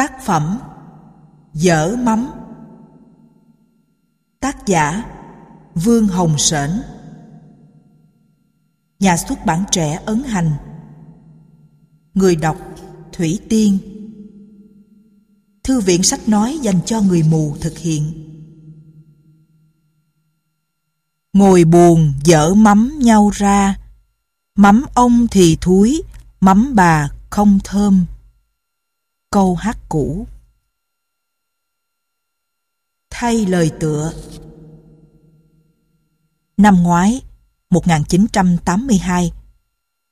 Tác phẩm Dở mắm. Tác giả Vương Hồng Sển Nhà xuất bản trẻ ấn hành. Người đọc Thủy Tiên. Thư viện sách nói dành cho người mù thực hiện. Ngồi buồn dở mắm nhau ra. Mắm ông thì thúi, Mắm bà không thơm. Câu hát cũ. Thay lời tựa. Năm ngoái 1982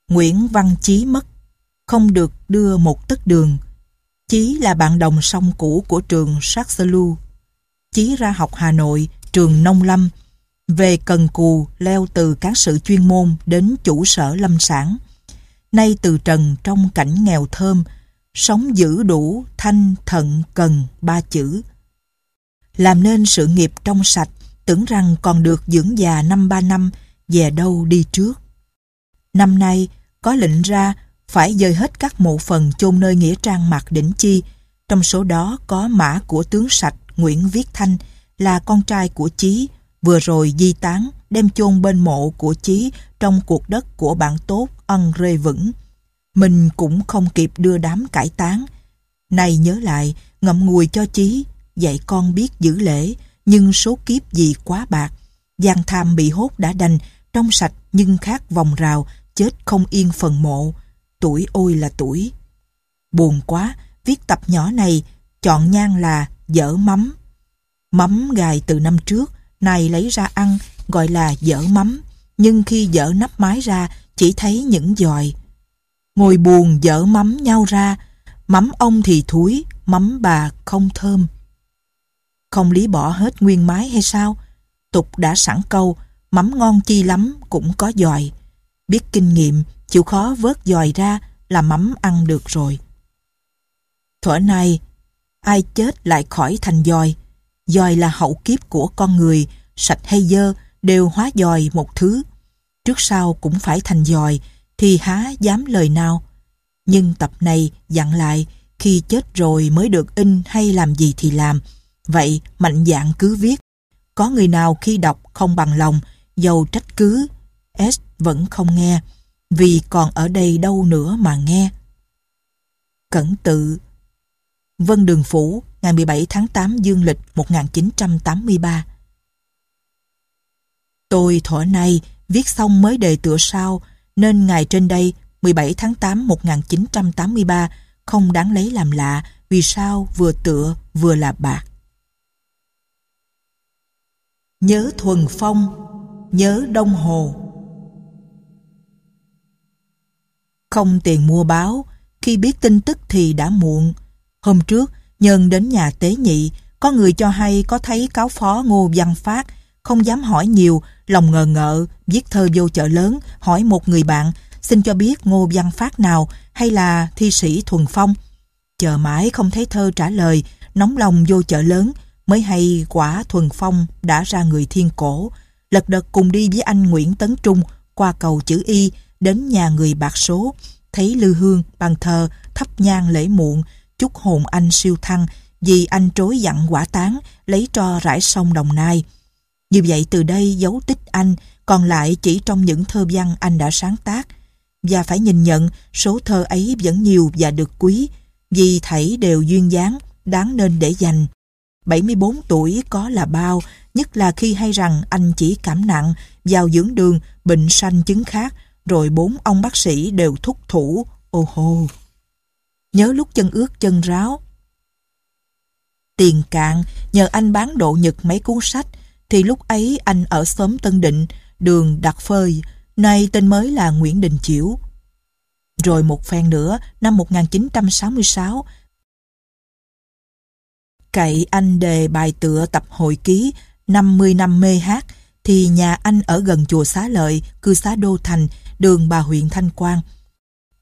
Nguyễn Văn Chí mất. Không được đưa một tấc đường. Chí là bạn đồng song cũ của trường Saxelu Chí ra học Hà Nội, Trường Nông Lâm. Về cần cù, leo từ cán sự chuyên môn Đến chủ sở lâm sản. Nay từ trần trong cảnh nghèo thơm Sống giữ đủ thanh thận cần ba chữ. Làm nên sự nghiệp trong sạch, Tưởng rằng còn được dưỡng già năm ba năm, Về đâu đi trước. Năm nay, có lệnh ra Phải dời hết các mộ phần chôn nơi nghĩa trang mạc đỉnh chi. Trong số đó có mã của tướng sạch Nguyễn Viết Thanh, Là con trai của Chí, Vừa rồi di tán, đem chôn bên mộ của Chí Trong cuộc đất của bạn tốt ân rê vững mình cũng không kịp đưa đám cải tán. Này nhớ lại, ngậm ngùi cho chí, dạy con biết giữ lễ, nhưng số kiếp gì quá bạc. gian tham bị hốt đã đành, trong sạch nhưng khác vòng rào, chết không yên phần mộ. Tuổi ôi là tuổi. Buồn quá, viết tập nhỏ này, chọn nhang là dở mắm. Mắm gài từ năm trước, này lấy ra ăn, gọi là dở mắm. Nhưng khi dở nắp mái ra, chỉ thấy những dòi. Ngồi buồn dở mắm nhau ra, mắm ông thì thúi, mắm bà không thơm. Không lý bỏ hết nguyên mái hay sao? Tục đã sẵn câu, mắm ngon chi lắm cũng có dòi. Biết kinh nghiệm, chịu khó vớt dòi ra là mắm ăn được rồi. Thuở này, ai chết lại khỏi thành dòi. Dòi là hậu kiếp của con người, sạch hay dơ đều hóa dòi một thứ. Trước sau cũng phải thành dòi, thì há dám lời nào. Nhưng tập này dặn lại khi chết rồi mới được in hay làm gì thì làm. Vậy mạnh dạn cứ viết. Có người nào khi đọc không bằng lòng, dầu trách cứ, S vẫn không nghe, vì còn ở đây đâu nữa mà nghe. Cẩn tự Vân Đường Phủ, ngày 17 tháng 8 dương lịch 1983 Tôi thỏa nay viết xong mới đề tựa sau nên ngày trên đây 17 tháng 8 1983 không đáng lấy làm lạ vì sao vừa tựa vừa là bạc. Nhớ thuần phong, nhớ đông hồ. Không tiền mua báo, khi biết tin tức thì đã muộn. Hôm trước, nhân đến nhà tế nhị, có người cho hay có thấy cáo phó Ngô Văn Phát, không dám hỏi nhiều, lòng ngờ ngợ, viết thơ vô chợ lớn, hỏi một người bạn, xin cho biết Ngô Văn Phát nào hay là thi sĩ Thuần Phong. Chờ mãi không thấy thơ trả lời, nóng lòng vô chợ lớn, mới hay quả Thuần Phong đã ra người thiên cổ. Lật đật cùng đi với anh Nguyễn Tấn Trung qua cầu chữ Y đến nhà người bạc số, thấy Lư Hương bàn thờ thắp nhang lễ muộn, chúc hồn anh siêu thăng vì anh trối dặn quả tán lấy cho rải sông Đồng Nai. Như vậy, từ đây dấu tích anh còn lại chỉ trong những thơ văn anh đã sáng tác và phải nhìn nhận, số thơ ấy vẫn nhiều và được quý, vì thảy đều duyên dáng, đáng nên để dành. 74 tuổi có là bao, nhất là khi hay rằng anh chỉ cảm nặng, vào dưỡng đường, bệnh sanh chứng khác, rồi bốn ông bác sĩ đều thúc thủ ô hô. Nhớ lúc chân ướt chân ráo tiền cạn, nhờ anh bán độ nhật mấy cuốn sách thì lúc ấy anh ở xóm Tân Định, đường Đặc Phơi, nay tên mới là Nguyễn Đình Chiểu. Rồi một phen nữa, năm 1966, cậy anh đề bài tựa tập hồi ký 50 năm mê hát, thì nhà anh ở gần chùa Xá Lợi, cư xá Đô Thành, đường bà huyện Thanh Quang.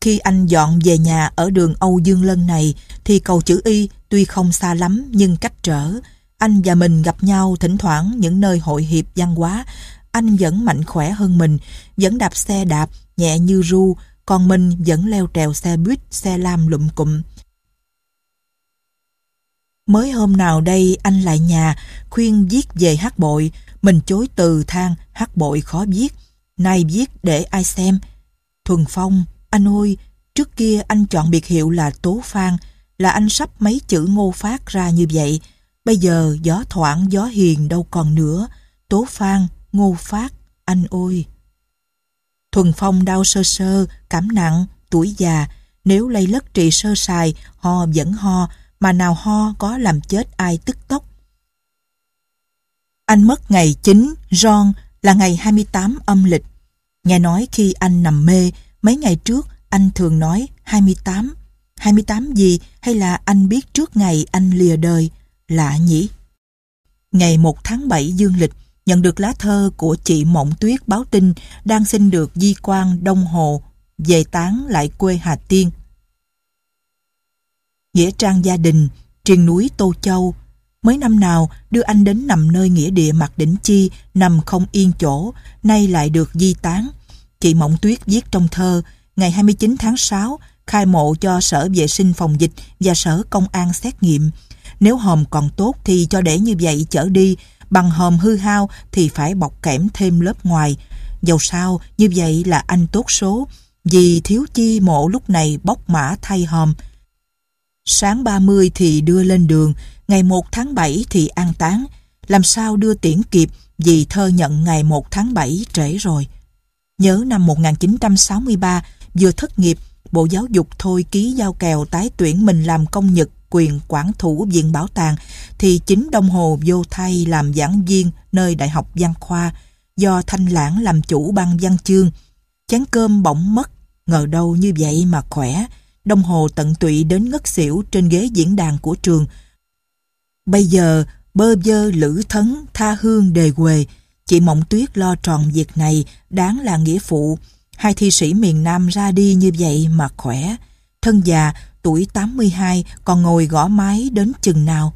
Khi anh dọn về nhà ở đường Âu Dương Lân này, thì cầu chữ Y tuy không xa lắm nhưng cách trở, anh và mình gặp nhau thỉnh thoảng những nơi hội hiệp văn hóa. Anh vẫn mạnh khỏe hơn mình, vẫn đạp xe đạp, nhẹ như ru, còn mình vẫn leo trèo xe buýt, xe lam lụm cụm. Mới hôm nào đây anh lại nhà khuyên viết về hát bội, mình chối từ than hát bội khó viết. Nay viết để ai xem. Thuần Phong, anh ơi, trước kia anh chọn biệt hiệu là Tố Phan, là anh sắp mấy chữ ngô phát ra như vậy. Bây giờ gió thoảng gió hiền đâu còn nữa. Tố Phan, ngô phát, anh ôi Thuần Phong đau sơ sơ, cảm nặng, tuổi già, nếu lây lất trị sơ sài, ho vẫn ho, mà nào ho có làm chết ai tức tốc. Anh mất ngày 9, John là ngày 28 âm lịch. Nghe nói khi anh nằm mê, mấy ngày trước anh thường nói 28. 28 gì hay là anh biết trước ngày anh lìa đời? Lạ nhỉ? Ngày 1 tháng 7 dương lịch, nhận được lá thơ của chị Mộng Tuyết báo tin đang xin được di quan Đông Hồ về tán lại quê Hà Tiên. Nghĩa trang gia đình, triền núi Tô Châu. mấy năm nào đưa anh đến nằm nơi nghĩa địa mặt đỉnh chi, nằm không yên chỗ, nay lại được di tán. Chị Mộng Tuyết viết trong thơ, ngày 29 tháng 6, khai mộ cho Sở Vệ sinh Phòng Dịch và Sở Công an xét nghiệm. Nếu hòm còn tốt thì cho để như vậy chở đi, bằng hòm hư hao thì phải bọc kẽm thêm lớp ngoài. Dầu sao, như vậy là anh tốt số, vì thiếu chi mộ lúc này bóc mã thay hòm. Sáng 30 thì đưa lên đường, ngày 1 tháng 7 thì an táng. Làm sao đưa tiễn kịp vì thơ nhận ngày 1 tháng 7 trễ rồi. Nhớ năm 1963, vừa thất nghiệp, Bộ Giáo dục thôi ký giao kèo tái tuyển mình làm công nhật quyền quản thủ viện bảo tàng thì chính Đông Hồ vô thay làm giảng viên nơi Đại học Văn Khoa do Thanh Lãng làm chủ ban văn chương. Chén cơm bỗng mất, ngờ đâu như vậy mà khỏe. Đông Hồ tận tụy đến ngất xỉu trên ghế diễn đàn của trường. Bây giờ bơ vơ lữ thấn tha hương đề quề, chị Mộng Tuyết lo tròn việc này đáng là nghĩa phụ. Hai thi sĩ miền Nam ra đi như vậy mà khỏe. Thân già, tuổi 82 còn ngồi gõ máy đến chừng nào.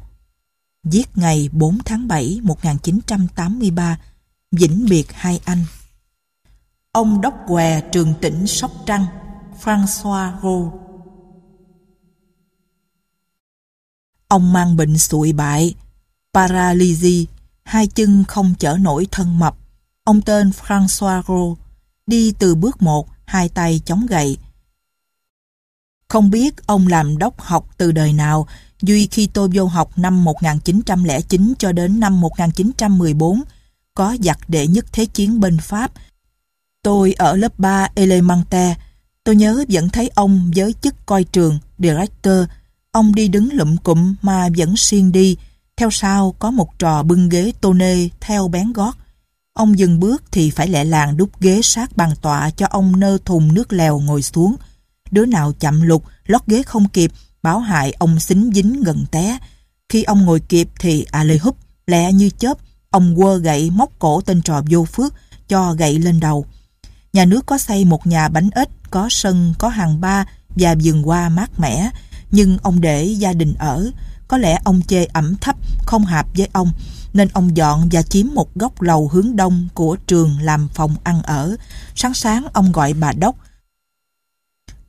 Giết ngày 4 tháng 7 1983, vĩnh biệt hai anh. Ông Đốc Què trường tỉnh Sóc Trăng, François Roux. Ông mang bệnh sụi bại, paralysis, hai chân không chở nổi thân mập. Ông tên François Roux, đi từ bước một, hai tay chống gậy. Không biết ông làm đốc học từ đời nào, duy khi tôi vô học năm 1909 cho đến năm 1914, có giặc đệ nhất thế chiến bên Pháp. Tôi ở lớp 3 Elementaire, tôi nhớ vẫn thấy ông với chức coi trường, director, Ông đi đứng lụm cụm mà vẫn xiên đi, theo sau có một trò bưng ghế tô nê theo bén gót. Ông dừng bước thì phải lẹ làng đút ghế sát bàn tọa cho ông nơ thùng nước lèo ngồi xuống. Đứa nào chậm lục, lót ghế không kịp, báo hại ông xính dính gần té. Khi ông ngồi kịp thì à lê húp, lẹ như chớp, ông quơ gậy móc cổ tên trò vô phước, cho gậy lên đầu. Nhà nước có xây một nhà bánh ếch, có sân, có hàng ba và vườn hoa mát mẻ, nhưng ông để gia đình ở. Có lẽ ông chê ẩm thấp, không hợp với ông, nên ông dọn và chiếm một góc lầu hướng đông của trường làm phòng ăn ở. Sáng sáng ông gọi bà Đốc.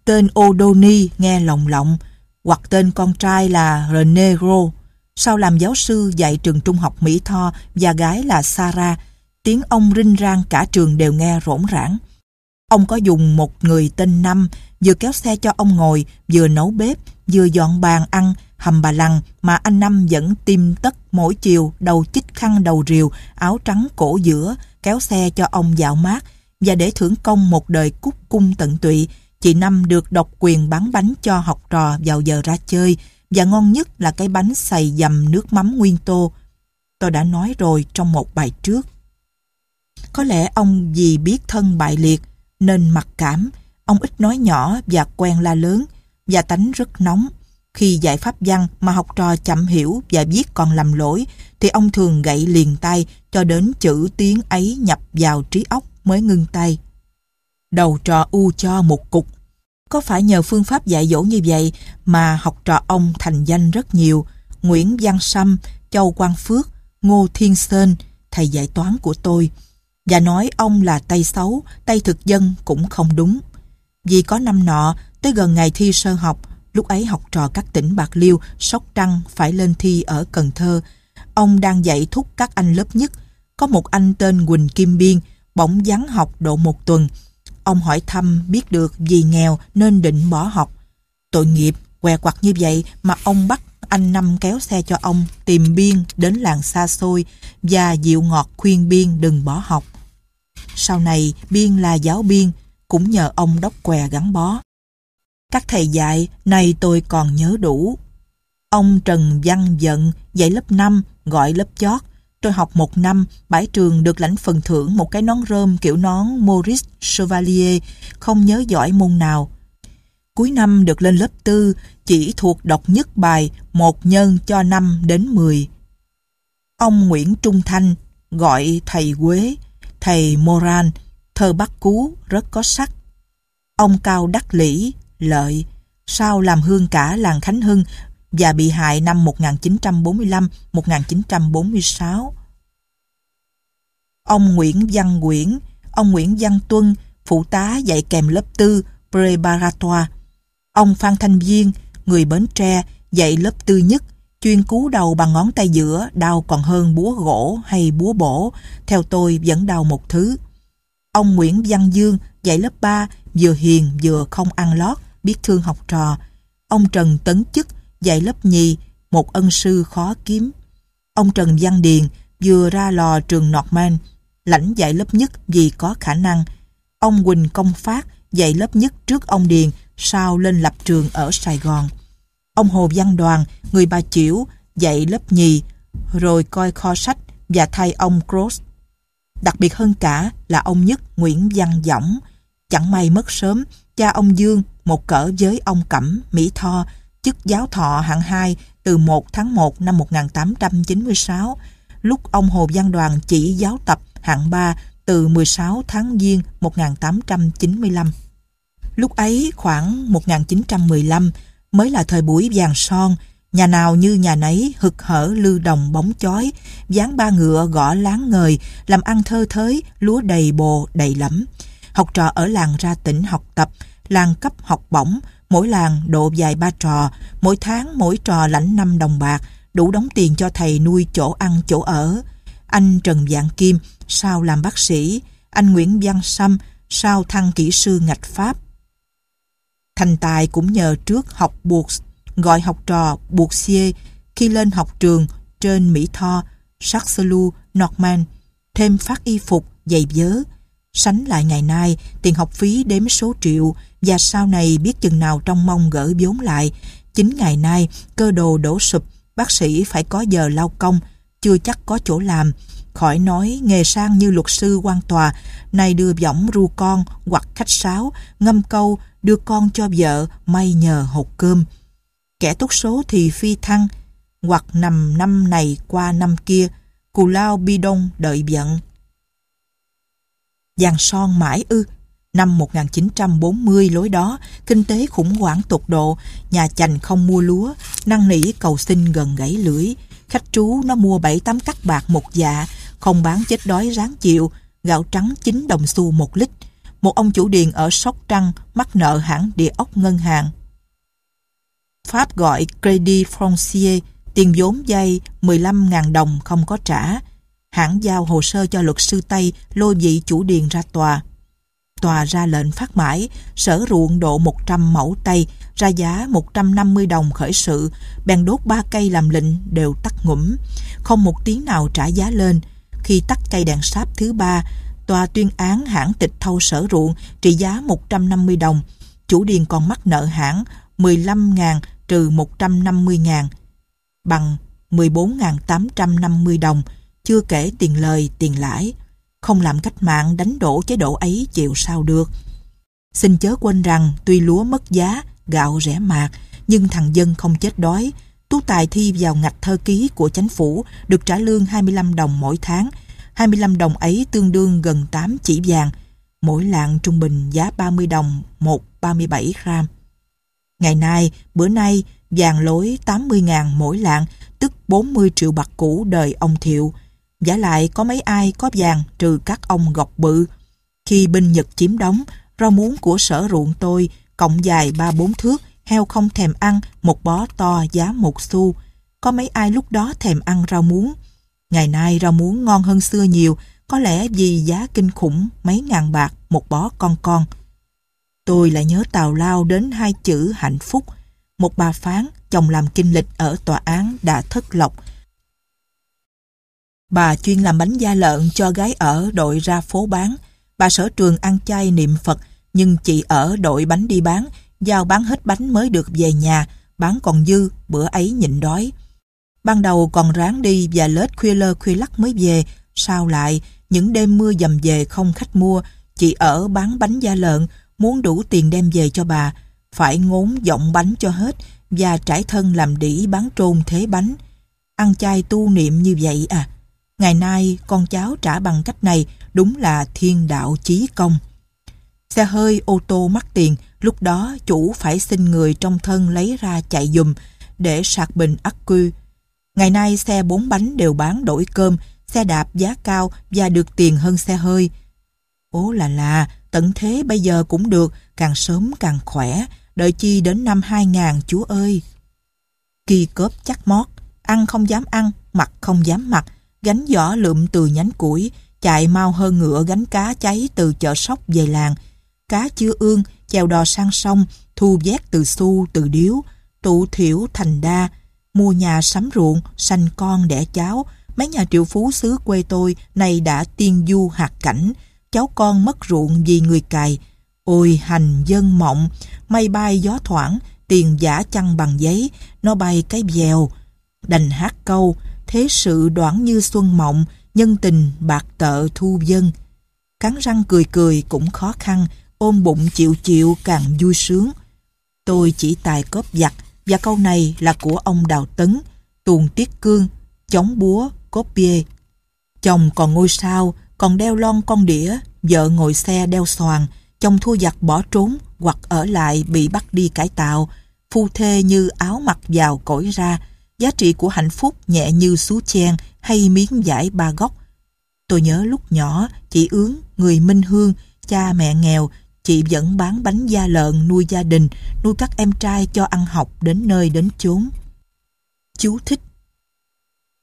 Tên Odoni nghe lồng lộng, hoặc tên con trai là Renegro. Sau làm giáo sư dạy trường trung học Mỹ Tho và gái là Sarah, tiếng ông rinh rang cả trường đều nghe rỗn rãng. Ông có dùng một người tên Năm vừa kéo xe cho ông ngồi, vừa nấu bếp, vừa dọn bàn ăn, hầm bà lằng mà anh Năm vẫn tim tất mỗi chiều, đầu chích khăn đầu rìu, áo trắng cổ giữa, kéo xe cho ông dạo mát. Và để thưởng công một đời cúc cung tận tụy, chị Năm được độc quyền bán bánh cho học trò vào giờ ra chơi, và ngon nhất là cái bánh xày dầm nước mắm nguyên tô. Tôi đã nói rồi trong một bài trước. Có lẽ ông vì biết thân bại liệt, nên mặc cảm, ông ít nói nhỏ và quen la lớn, và tánh rất nóng. Khi dạy pháp văn mà học trò chậm hiểu và viết còn lầm lỗi, thì ông thường gậy liền tay cho đến chữ tiếng ấy nhập vào trí óc mới ngưng tay. Đầu trò u cho một cục. Có phải nhờ phương pháp dạy dỗ như vậy mà học trò ông thành danh rất nhiều. Nguyễn Văn Sâm, Châu Quang Phước, Ngô Thiên Sơn, thầy dạy toán của tôi. Và nói ông là tay xấu, tay thực dân cũng không đúng. Vì có năm nọ, tới gần ngày thi sơ học, Lúc ấy học trò các tỉnh Bạc Liêu, Sóc Trăng phải lên thi ở Cần Thơ. Ông đang dạy thúc các anh lớp nhất. Có một anh tên Quỳnh Kim Biên, bỗng vắng học độ một tuần. Ông hỏi thăm biết được vì nghèo nên định bỏ học. Tội nghiệp, què quặt như vậy mà ông bắt anh Năm kéo xe cho ông tìm Biên đến làng xa xôi và dịu ngọt khuyên Biên đừng bỏ học. Sau này Biên là giáo biên, cũng nhờ ông đốc què gắn bó. Các thầy dạy, này tôi còn nhớ đủ. Ông Trần Văn Dận dạy lớp 5, gọi lớp chót. Tôi học một năm, bãi trường được lãnh phần thưởng một cái nón rơm kiểu nón Maurice Chevalier, không nhớ giỏi môn nào. Cuối năm được lên lớp tư, chỉ thuộc đọc nhất bài một nhân cho năm đến 10. Ông Nguyễn Trung Thanh gọi thầy Quế, thầy Moran, thơ Bắc Cú rất có sắc. Ông Cao Đắc Lĩ, Lợi, sau làm hương cả làng Khánh Hưng và bị hại năm 1945-1946. Ông Nguyễn Văn Nguyễn, ông Nguyễn Văn Tuân, phụ tá dạy kèm lớp tư Preparatoire. Ông Phan Thanh Viên, người Bến Tre, dạy lớp tư nhất, chuyên cú đầu bằng ngón tay giữa, đau còn hơn búa gỗ hay búa bổ, theo tôi vẫn đau một thứ. Ông Nguyễn Văn Dương dạy lớp 3, vừa hiền vừa không ăn lót, biết thương học trò. Ông Trần Tấn Chức dạy lớp nhì, một ân sư khó kiếm. Ông Trần Văn Điền vừa ra lò trường Norman, lãnh dạy lớp nhất vì có khả năng. Ông Quỳnh Công Phát dạy lớp nhất trước ông Điền, sau lên lập trường ở Sài Gòn. Ông Hồ Văn Đoàn, người bà Chiểu, dạy lớp nhì, rồi coi kho sách và thay ông Cross. Đặc biệt hơn cả là ông Nhất Nguyễn Văn Dõng, chẳng may mất sớm, cha ông Dương một cỡ với ông Cẩm, Mỹ Tho, chức giáo thọ hạng 2 từ 1 tháng 1 năm 1896, lúc ông Hồ Văn Đoàn chỉ giáo tập hạng 3 từ 16 tháng Giêng 1895. Lúc ấy khoảng 1915 mới là thời buổi vàng son, nhà nào như nhà nấy hực hở lư đồng bóng chói, dán ba ngựa gõ láng ngời, làm ăn thơ thới, lúa đầy bồ đầy lắm. Học trò ở làng ra tỉnh học tập, làng cấp học bổng, mỗi làng độ dài ba trò, mỗi tháng mỗi trò lãnh 5 đồng bạc, đủ đóng tiền cho thầy nuôi chỗ ăn chỗ ở. Anh Trần Dạng Kim, sao làm bác sĩ, anh Nguyễn Văn Sâm, sao thăng kỹ sư ngạch Pháp. Thành tài cũng nhờ trước học buộc, gọi học trò buộc xie khi lên học trường trên Mỹ Tho, Saxelu, Norman, thêm phát y phục, giày vớ. Sánh lại ngày nay, tiền học phí đếm số triệu và sau này biết chừng nào trong mong gỡ vốn lại. Chính ngày nay, cơ đồ đổ sụp, bác sĩ phải có giờ lao công, chưa chắc có chỗ làm. Khỏi nói nghề sang như luật sư quan tòa, nay đưa võng ru con hoặc khách sáo, ngâm câu, đưa con cho vợ, may nhờ hộp cơm. Kẻ tốt số thì phi thăng, hoặc nằm năm này qua năm kia, cù lao bi đông đợi giận. Giang son mãi ư, Năm 1940 lối đó, kinh tế khủng hoảng tột độ, nhà chành không mua lúa, năng nỉ cầu xin gần gãy lưỡi. Khách trú nó mua 7-8 cắt bạc một dạ, không bán chết đói ráng chịu, gạo trắng 9 đồng xu một lít. Một ông chủ điền ở Sóc Trăng mắc nợ hãng địa ốc ngân hàng. Pháp gọi Credit Foncier, tiền vốn dây 15.000 đồng không có trả. Hãng giao hồ sơ cho luật sư Tây lôi vị chủ điền ra tòa tòa ra lệnh phát mãi, sở ruộng độ 100 mẫu tây, ra giá 150 đồng khởi sự, bèn đốt ba cây làm lệnh đều tắt ngủm. Không một tiếng nào trả giá lên. Khi tắt cây đèn sáp thứ ba, tòa tuyên án hãng tịch thâu sở ruộng trị giá 150 đồng. Chủ điền còn mắc nợ hãng 15.000 trừ 150.000 bằng 14.850 đồng, chưa kể tiền lời, tiền lãi không làm cách mạng đánh đổ chế độ ấy chịu sao được. Xin chớ quên rằng tuy lúa mất giá, gạo rẻ mạt, nhưng thằng dân không chết đói. Tú Tài thi vào ngạch thơ ký của chánh phủ được trả lương 25 đồng mỗi tháng. 25 đồng ấy tương đương gần 8 chỉ vàng. Mỗi lạng trung bình giá 30 đồng một 37 gram. Ngày nay, bữa nay, vàng lối 80.000 mỗi lạng, tức 40 triệu bạc cũ đời ông Thiệu. Giả lại có mấy ai có vàng trừ các ông gọc bự. Khi binh Nhật chiếm đóng, rau muống của sở ruộng tôi cộng dài ba bốn thước heo không thèm ăn một bó to giá một xu. Có mấy ai lúc đó thèm ăn rau muống. Ngày nay rau muống ngon hơn xưa nhiều, có lẽ vì giá kinh khủng mấy ngàn bạc một bó con con. Tôi lại nhớ tào lao đến hai chữ hạnh phúc. Một bà phán, chồng làm kinh lịch ở tòa án đã thất lộc. Bà chuyên làm bánh da lợn cho gái ở đội ra phố bán. Bà sở trường ăn chay niệm Phật, nhưng chị ở đội bánh đi bán, giao bán hết bánh mới được về nhà, bán còn dư, bữa ấy nhịn đói. Ban đầu còn ráng đi và lết khuya lơ khuya lắc mới về, sao lại, những đêm mưa dầm về không khách mua, chị ở bán bánh da lợn, muốn đủ tiền đem về cho bà, phải ngốn giọng bánh cho hết và trải thân làm đĩ bán trôn thế bánh. Ăn chay tu niệm như vậy à? Ngày nay con cháu trả bằng cách này đúng là thiên đạo chí công. Xe hơi ô tô mắc tiền, lúc đó chủ phải xin người trong thân lấy ra chạy dùm để sạc bình ắc cư. Ngày nay xe bốn bánh đều bán đổi cơm, xe đạp giá cao và được tiền hơn xe hơi. Ố là là, tận thế bây giờ cũng được, càng sớm càng khỏe, đợi chi đến năm 2000 chúa ơi. Kỳ cớp chắc mót, ăn không dám ăn, mặc không dám mặc, gánh giỏ lượm từ nhánh củi, chạy mau hơn ngựa gánh cá cháy từ chợ sóc về làng. Cá chưa ương, chèo đò sang sông, thu vét từ xu, từ điếu, tụ thiểu thành đa, mua nhà sắm ruộng, sanh con đẻ cháu. Mấy nhà triệu phú xứ quê tôi nay đã tiên du hạt cảnh, cháu con mất ruộng vì người cài. Ôi hành dân mộng, mây bay gió thoảng, tiền giả chăng bằng giấy, nó bay cái bèo Đành hát câu, thế sự đoản như xuân mộng, nhân tình bạc tợ thu dân. Cắn răng cười cười cũng khó khăn, ôm bụng chịu chịu càng vui sướng. Tôi chỉ tài cóp giặt, và câu này là của ông Đào Tấn, tuồng tiết cương, chống búa, cốp bia. Chồng còn ngôi sao, còn đeo lon con đĩa, vợ ngồi xe đeo xoàn, chồng thua giặc bỏ trốn hoặc ở lại bị bắt đi cải tạo, phu thê như áo mặc vào cõi ra, giá trị của hạnh phúc nhẹ như sú chen hay miếng giải ba góc. Tôi nhớ lúc nhỏ, chị ướng, người Minh Hương, cha mẹ nghèo, chị vẫn bán bánh da lợn nuôi gia đình, nuôi các em trai cho ăn học đến nơi đến chốn. Chú thích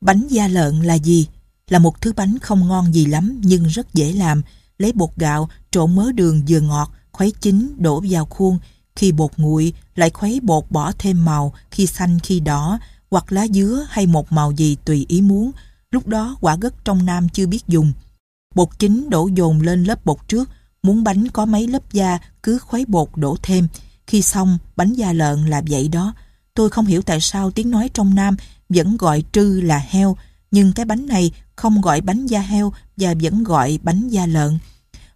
Bánh da lợn là gì? Là một thứ bánh không ngon gì lắm nhưng rất dễ làm. Lấy bột gạo, trộn mớ đường vừa ngọt, khuấy chín, đổ vào khuôn. Khi bột nguội, lại khuấy bột bỏ thêm màu, khi xanh khi đỏ, hoặc lá dứa hay một màu gì tùy ý muốn. Lúc đó quả gất trong Nam chưa biết dùng. Bột chính đổ dồn lên lớp bột trước, muốn bánh có mấy lớp da cứ khuấy bột đổ thêm. Khi xong, bánh da lợn là vậy đó. Tôi không hiểu tại sao tiếng nói trong Nam vẫn gọi trư là heo, nhưng cái bánh này không gọi bánh da heo và vẫn gọi bánh da lợn.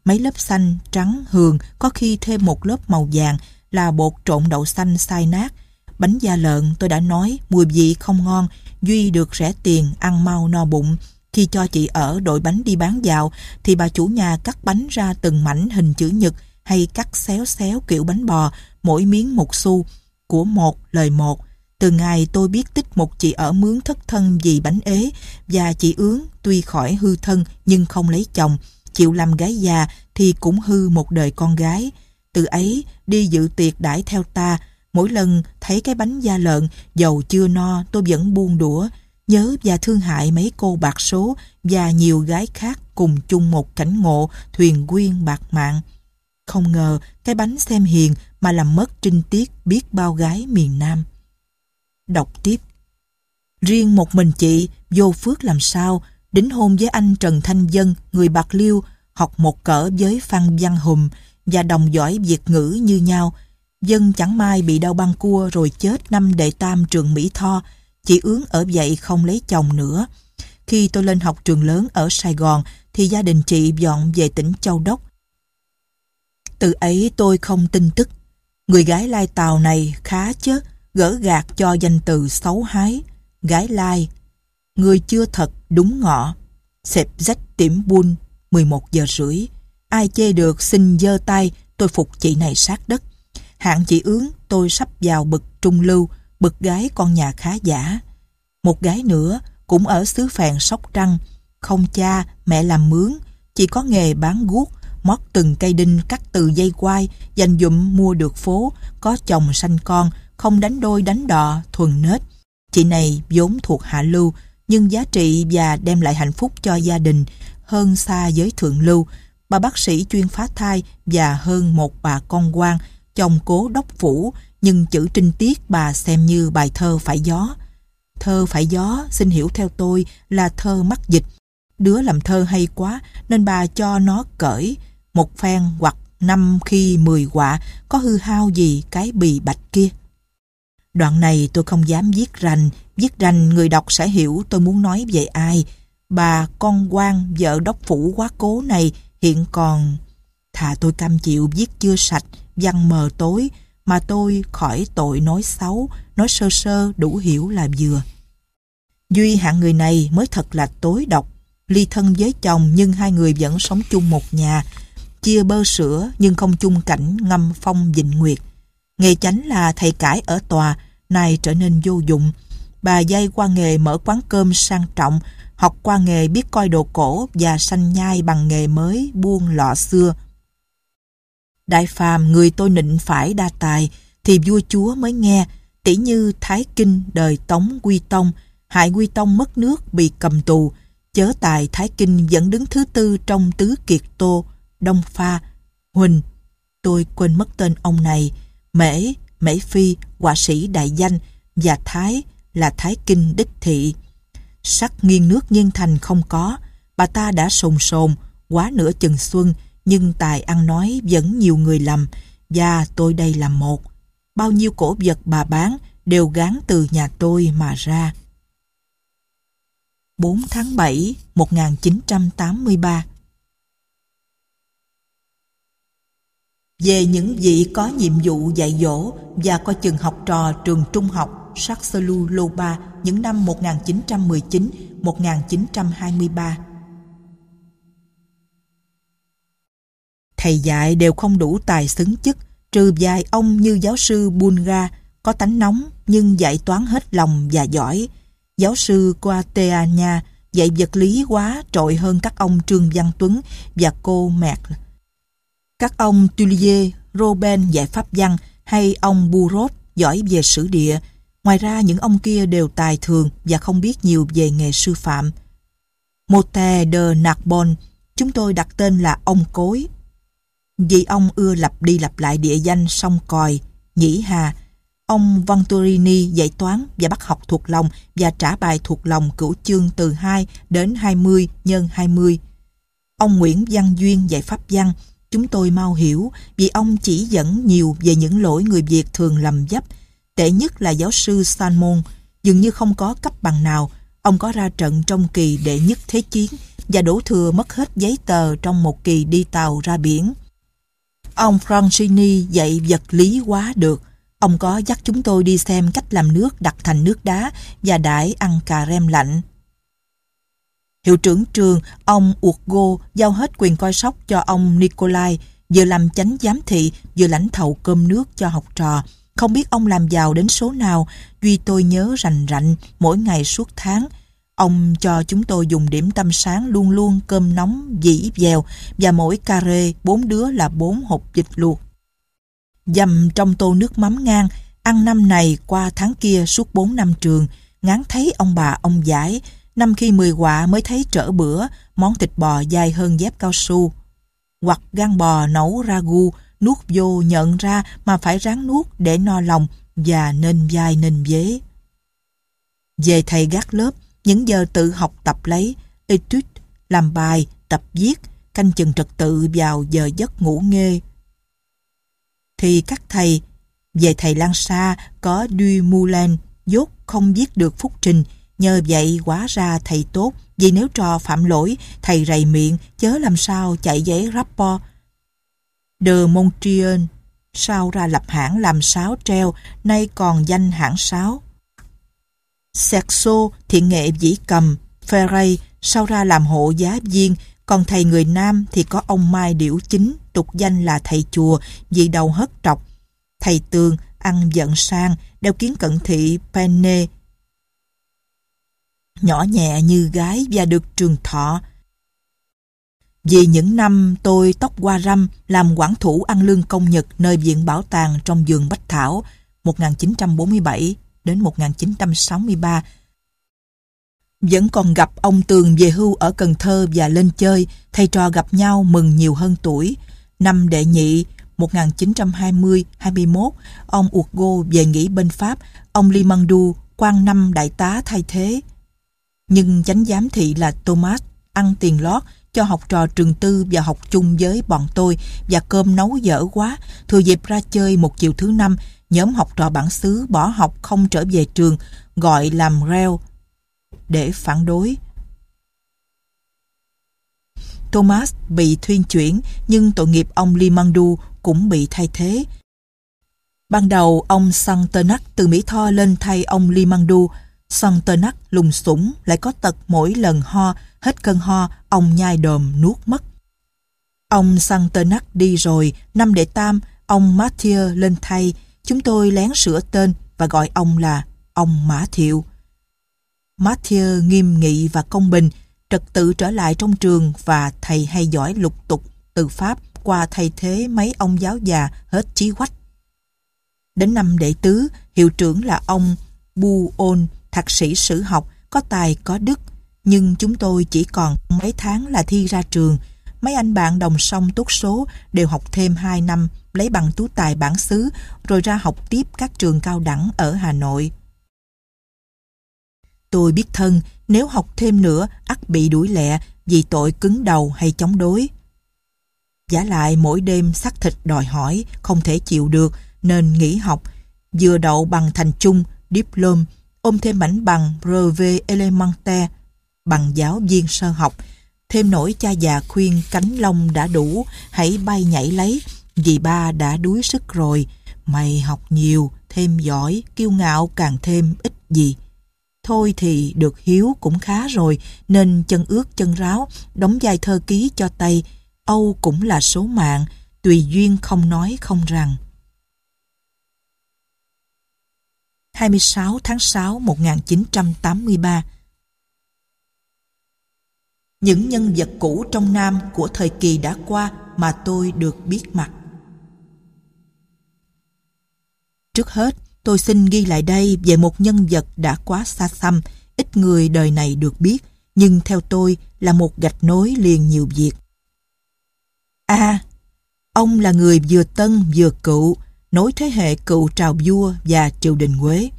Mấy lớp xanh, trắng, hường có khi thêm một lớp màu vàng là bột trộn đậu xanh xay nát. Bánh da lợn tôi đã nói mùi vị không ngon, Duy được rẻ tiền, ăn mau no bụng. Khi cho chị ở đội bánh đi bán dạo thì bà chủ nhà cắt bánh ra từng mảnh hình chữ nhật hay cắt xéo xéo kiểu bánh bò, mỗi miếng một xu, của một lời một. Từ ngày tôi biết tích một chị ở mướn thất thân vì bánh ế và chị ướng tuy khỏi hư thân nhưng không lấy chồng, chịu làm gái già thì cũng hư một đời con gái. Từ ấy đi dự tiệc đãi theo ta, mỗi lần thấy cái bánh da lợn dầu chưa no tôi vẫn buông đũa, nhớ và thương hại mấy cô bạc số và nhiều gái khác cùng chung một cảnh ngộ thuyền quyên bạc mạng. Không ngờ cái bánh xem hiền mà làm mất trinh tiết biết bao gái miền Nam. Đọc tiếp. Riêng một mình chị vô phước làm sao đính hôn với anh Trần Thanh Dân, người Bạc Liêu, học một cỡ với Phan Văn Hùng và đồng giỏi Việt ngữ như nhau. Dân chẳng may bị đau băng cua rồi chết năm đệ tam trường Mỹ Tho, chị ướng ở vậy không lấy chồng nữa. Khi tôi lên học trường lớn ở Sài Gòn thì gia đình chị dọn về tỉnh Châu Đốc. Từ ấy tôi không tin tức. Người gái lai tàu này khá chứ, gỡ gạt cho danh từ xấu hái. Gái lai, người chưa thật đúng ngọ. Xẹp rách tiểm buôn, 11 giờ rưỡi. Ai chê được xin dơ tay, tôi phục chị này sát đất. Hạng chị ướng, tôi sắp vào bực trung lưu, bực gái con nhà khá giả. Một gái nữa, cũng ở xứ phèn Sóc Trăng, không cha, mẹ làm mướn, chỉ có nghề bán guốc, mót từng cây đinh cắt từ dây quai, dành dụm mua được phố, có chồng sanh con, không đánh đôi đánh đọ, thuần nết. Chị này vốn thuộc hạ lưu, nhưng giá trị và đem lại hạnh phúc cho gia đình hơn xa giới thượng lưu. Bà bác sĩ chuyên phá thai và hơn một bà con quan, chồng cố đốc phủ, nhưng chữ trinh tiết bà xem như bài thơ phải gió. Thơ phải gió, xin hiểu theo tôi, là thơ mắc dịch. Đứa làm thơ hay quá, nên bà cho nó cởi, một phen hoặc năm khi mười quả, có hư hao gì cái bì bạch kia. Đoạn này tôi không dám viết rành, viết rành người đọc sẽ hiểu tôi muốn nói về ai. Bà con quan vợ đốc phủ quá cố này hiện còn... Thà tôi cam chịu viết chưa sạch, văn mờ tối, mà tôi khỏi tội nói xấu, nói sơ sơ đủ hiểu là vừa. Duy hạng người này mới thật là tối độc, ly thân với chồng nhưng hai người vẫn sống chung một nhà, chia bơ sữa nhưng không chung cảnh ngâm phong dịnh nguyệt. Nghề chánh là thầy cải ở tòa, nay trở nên vô dụng. Bà dây qua nghề mở quán cơm sang trọng, học qua nghề biết coi đồ cổ và sanh nhai bằng nghề mới buông lọ xưa. Đại phàm người tôi nịnh phải đa tài, thì vua chúa mới nghe, tỷ như Thái Kinh đời Tống Quy Tông, hại Quy Tông mất nước bị cầm tù, chớ tài Thái Kinh vẫn đứng thứ tư trong tứ kiệt tô, Đông Pha, Huỳnh. Tôi quên mất tên ông này, Mễ, Mễ Phi, họa sĩ đại danh, và Thái là Thái Kinh đích thị. Sắc nghiêng nước nhân thành không có, bà ta đã sồn sồn, quá nửa chừng xuân, nhưng tài ăn nói vẫn nhiều người lầm, và tôi đây là một. Bao nhiêu cổ vật bà bán đều gán từ nhà tôi mà ra. 4 tháng 7, 1983 Về những vị có nhiệm vụ dạy dỗ và coi chừng học trò trường trung học Saxelu Loba những năm 1919-1923. Thầy dạy đều không đủ tài xứng chức, trừ vài ông như giáo sư Bunga, có tánh nóng nhưng dạy toán hết lòng và giỏi. Giáo sư Quateanya dạy vật lý quá trội hơn các ông Trương Văn Tuấn và cô Mẹt các ông Tullier, Robin dạy pháp văn hay ông Burot giỏi về sử địa. Ngoài ra những ông kia đều tài thường và không biết nhiều về nghề sư phạm. Mote de Narbonne, chúng tôi đặt tên là ông Cối. Vì ông ưa lặp đi lặp lại địa danh sông còi, nhĩ hà. Ông Venturini dạy toán và bắt học thuộc lòng và trả bài thuộc lòng cửu chương từ 2 đến 20 nhân 20. Ông Nguyễn Văn Duyên dạy pháp văn Chúng tôi mau hiểu vì ông chỉ dẫn nhiều về những lỗi người Việt thường lầm dấp. Tệ nhất là giáo sư Salmon, dường như không có cấp bằng nào. Ông có ra trận trong kỳ đệ nhất thế chiến và đổ thừa mất hết giấy tờ trong một kỳ đi tàu ra biển. Ông Francini dạy vật lý quá được. Ông có dắt chúng tôi đi xem cách làm nước đặt thành nước đá và đãi ăn cà rem lạnh. Hiệu trưởng trường, ông Urgo giao hết quyền coi sóc cho ông Nikolai, vừa làm chánh giám thị, vừa lãnh thầu cơm nước cho học trò. Không biết ông làm giàu đến số nào, duy tôi nhớ rành rạnh mỗi ngày suốt tháng. Ông cho chúng tôi dùng điểm tâm sáng luôn luôn cơm nóng, dĩ dèo và mỗi cà rê bốn đứa là bốn hộp vịt luộc. Dầm trong tô nước mắm ngang, ăn năm này qua tháng kia suốt bốn năm trường, ngán thấy ông bà ông giải, năm khi mười quả mới thấy trở bữa món thịt bò dài hơn dép cao su. Hoặc gan bò nấu ragu, nuốt vô nhận ra mà phải ráng nuốt để no lòng và nên dai nên dế. Về thầy gác lớp, những giờ tự học tập lấy, etude, làm bài, tập viết, canh chừng trật tự vào giờ giấc ngủ nghê. Thì các thầy, về thầy Lan Sa có Duy Moulin, dốt không viết được phúc trình, Nhờ vậy quá ra thầy tốt, vì nếu trò phạm lỗi, thầy rầy miệng, chớ làm sao chạy giấy rapport. De Montreal, sau ra lập hãng làm sáo treo, nay còn danh hãng sáo. Sexo, thiện nghệ dĩ cầm, Ferrey sau ra làm hộ giá viên, còn thầy người Nam thì có ông Mai Điểu Chính, tục danh là thầy chùa, vì đầu hất trọc. Thầy Tường, ăn giận sang, đeo kiến cận thị Penne, nhỏ nhẹ như gái và được trường thọ. Vì những năm tôi tóc qua răm làm quản thủ ăn lương công nhật nơi viện bảo tàng trong vườn Bách Thảo 1947 đến 1963 vẫn còn gặp ông Tường về hưu ở Cần Thơ và lên chơi, thầy trò gặp nhau mừng nhiều hơn tuổi. Năm đệ nhị 1920-21, ông Ugo về nghỉ bên Pháp, ông Limandu quan năm đại tá thay thế. Nhưng chánh giám thị là Thomas ăn tiền lót cho học trò trường tư và học chung với bọn tôi và cơm nấu dở quá. Thừa dịp ra chơi một chiều thứ năm, nhóm học trò bản xứ bỏ học không trở về trường, gọi làm reo để phản đối. Thomas bị thuyên chuyển nhưng tội nghiệp ông Limandu cũng bị thay thế. Ban đầu ông Santenac từ Mỹ Tho lên thay ông Limandu. Santenac lùng sủng lại có tật mỗi lần ho, hết cơn ho, ông nhai đờm nuốt mất. Ông Santenac đi rồi, năm đệ tam, ông Mathieu lên thay, chúng tôi lén sửa tên và gọi ông là ông Mã Thiệu. Matthew nghiêm nghị và công bình, trật tự trở lại trong trường và thầy hay giỏi lục tục từ Pháp qua thay thế mấy ông giáo già hết chí quách. Đến năm đệ tứ, hiệu trưởng là ông Bu Ôn, thạc sĩ sử học, có tài có đức, nhưng chúng tôi chỉ còn mấy tháng là thi ra trường. Mấy anh bạn đồng song tốt số đều học thêm 2 năm, lấy bằng tú tài bản xứ, rồi ra học tiếp các trường cao đẳng ở Hà Nội. Tôi biết thân, nếu học thêm nữa, ắt bị đuổi lẹ vì tội cứng đầu hay chống đối. Giả lại mỗi đêm xác thịt đòi hỏi, không thể chịu được, nên nghỉ học. Vừa đậu bằng thành trung, diplom, ôm thêm mảnh bằng brevet elementaire, bằng giáo viên sơ học. Thêm nỗi cha già khuyên cánh lông đã đủ, hãy bay nhảy lấy, vì ba đã đuối sức rồi. Mày học nhiều, thêm giỏi, kiêu ngạo càng thêm ít gì. Thôi thì được hiếu cũng khá rồi, nên chân ướt chân ráo, đóng vai thơ ký cho tay Âu cũng là số mạng, tùy duyên không nói không rằng. 26 tháng 6 1983 Những nhân vật cũ trong Nam của thời kỳ đã qua mà tôi được biết mặt. Trước hết, tôi xin ghi lại đây về một nhân vật đã quá xa xăm, ít người đời này được biết, nhưng theo tôi là một gạch nối liền nhiều việc. A. ông là người vừa tân vừa cựu, nối thế hệ cựu trào vua và triều đình Quế,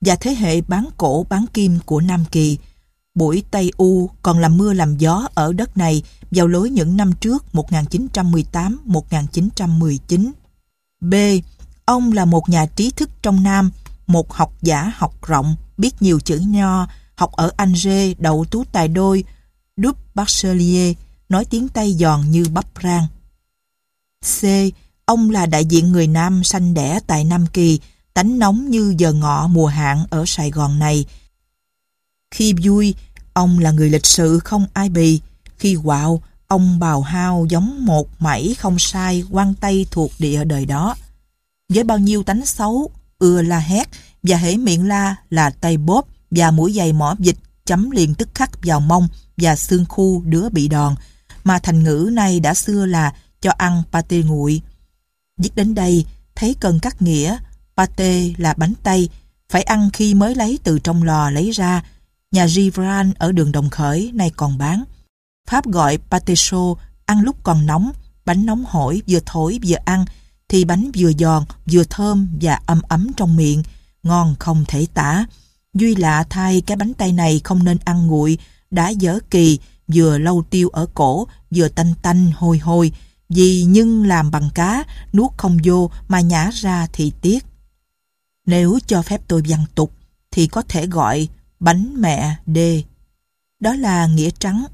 và thế hệ bán cổ bán kim của Nam Kỳ. Buổi Tây U còn làm mưa làm gió ở đất này vào lối những năm trước 1918-1919. B. Ông là một nhà trí thức trong Nam, một học giả học rộng, biết nhiều chữ nho, học ở Angers, đậu tú tài đôi, Đúc Bachelier, nói tiếng Tây giòn như bắp rang. C. Ông là đại diện người Nam sanh đẻ tại Nam Kỳ, tánh nóng như giờ ngọ mùa hạn ở Sài Gòn này. Khi vui, ông là người lịch sự không ai bì. Khi quạo, ông bào hao giống một mảy không sai quan tây thuộc địa đời đó với bao nhiêu tánh xấu, ưa la hét, và hễ miệng la là tay bóp và mũi giày mỏ dịch chấm liền tức khắc vào mông và xương khu đứa bị đòn, mà thành ngữ này đã xưa là cho ăn pate nguội. Viết đến đây, thấy cần cắt nghĩa, pate là bánh tay, phải ăn khi mới lấy từ trong lò lấy ra. Nhà Givran ở đường Đồng Khởi nay còn bán. Pháp gọi pate chaud, ăn lúc còn nóng, bánh nóng hổi vừa thổi vừa ăn, thì bánh vừa giòn, vừa thơm và ấm ấm trong miệng, ngon không thể tả. Duy lạ thay cái bánh tay này không nên ăn nguội, đã dở kỳ, vừa lâu tiêu ở cổ, vừa tanh tanh hôi hôi, vì nhưng làm bằng cá, nuốt không vô mà nhả ra thì tiếc. Nếu cho phép tôi văn tục, thì có thể gọi bánh mẹ đê. Đó là nghĩa trắng.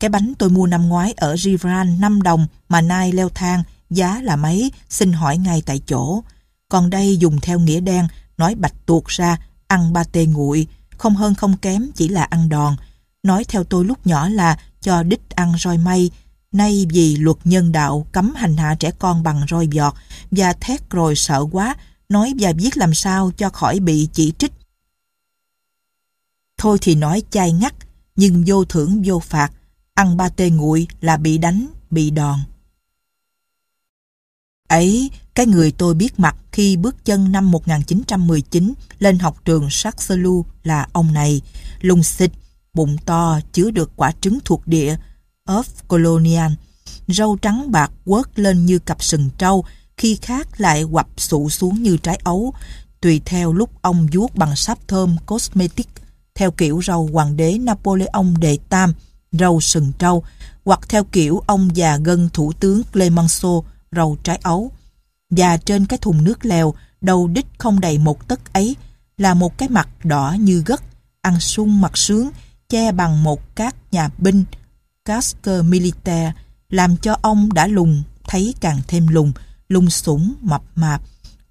Cái bánh tôi mua năm ngoái ở Givran 5 đồng mà nay leo thang giá là mấy, xin hỏi ngay tại chỗ. Còn đây dùng theo nghĩa đen, nói bạch tuột ra, ăn ba tê nguội, không hơn không kém chỉ là ăn đòn. Nói theo tôi lúc nhỏ là cho đích ăn roi mây, nay vì luật nhân đạo cấm hành hạ trẻ con bằng roi giọt và thét rồi sợ quá, nói và viết làm sao cho khỏi bị chỉ trích. Thôi thì nói chai ngắt, nhưng vô thưởng vô phạt, ăn ba tê nguội là bị đánh, bị đòn. Ấy, cái người tôi biết mặt khi bước chân năm 1919 lên học trường Saxelu là ông này, lùng xịt, bụng to chứa được quả trứng thuộc địa, of colonial, râu trắng bạc quớt lên như cặp sừng trâu, khi khác lại quặp sụ xuống như trái ấu, tùy theo lúc ông vuốt bằng sáp thơm cosmetic, theo kiểu râu hoàng đế Napoleon đệ tam, râu sừng trâu, hoặc theo kiểu ông già gân thủ tướng Clemenceau, râu trái ấu. Và trên cái thùng nước lèo, đầu đích không đầy một tấc ấy, là một cái mặt đỏ như gất, ăn sung mặt sướng, che bằng một cát nhà binh, casque militaire, làm cho ông đã lùng, thấy càng thêm lùng, lung sủng, mập mạp,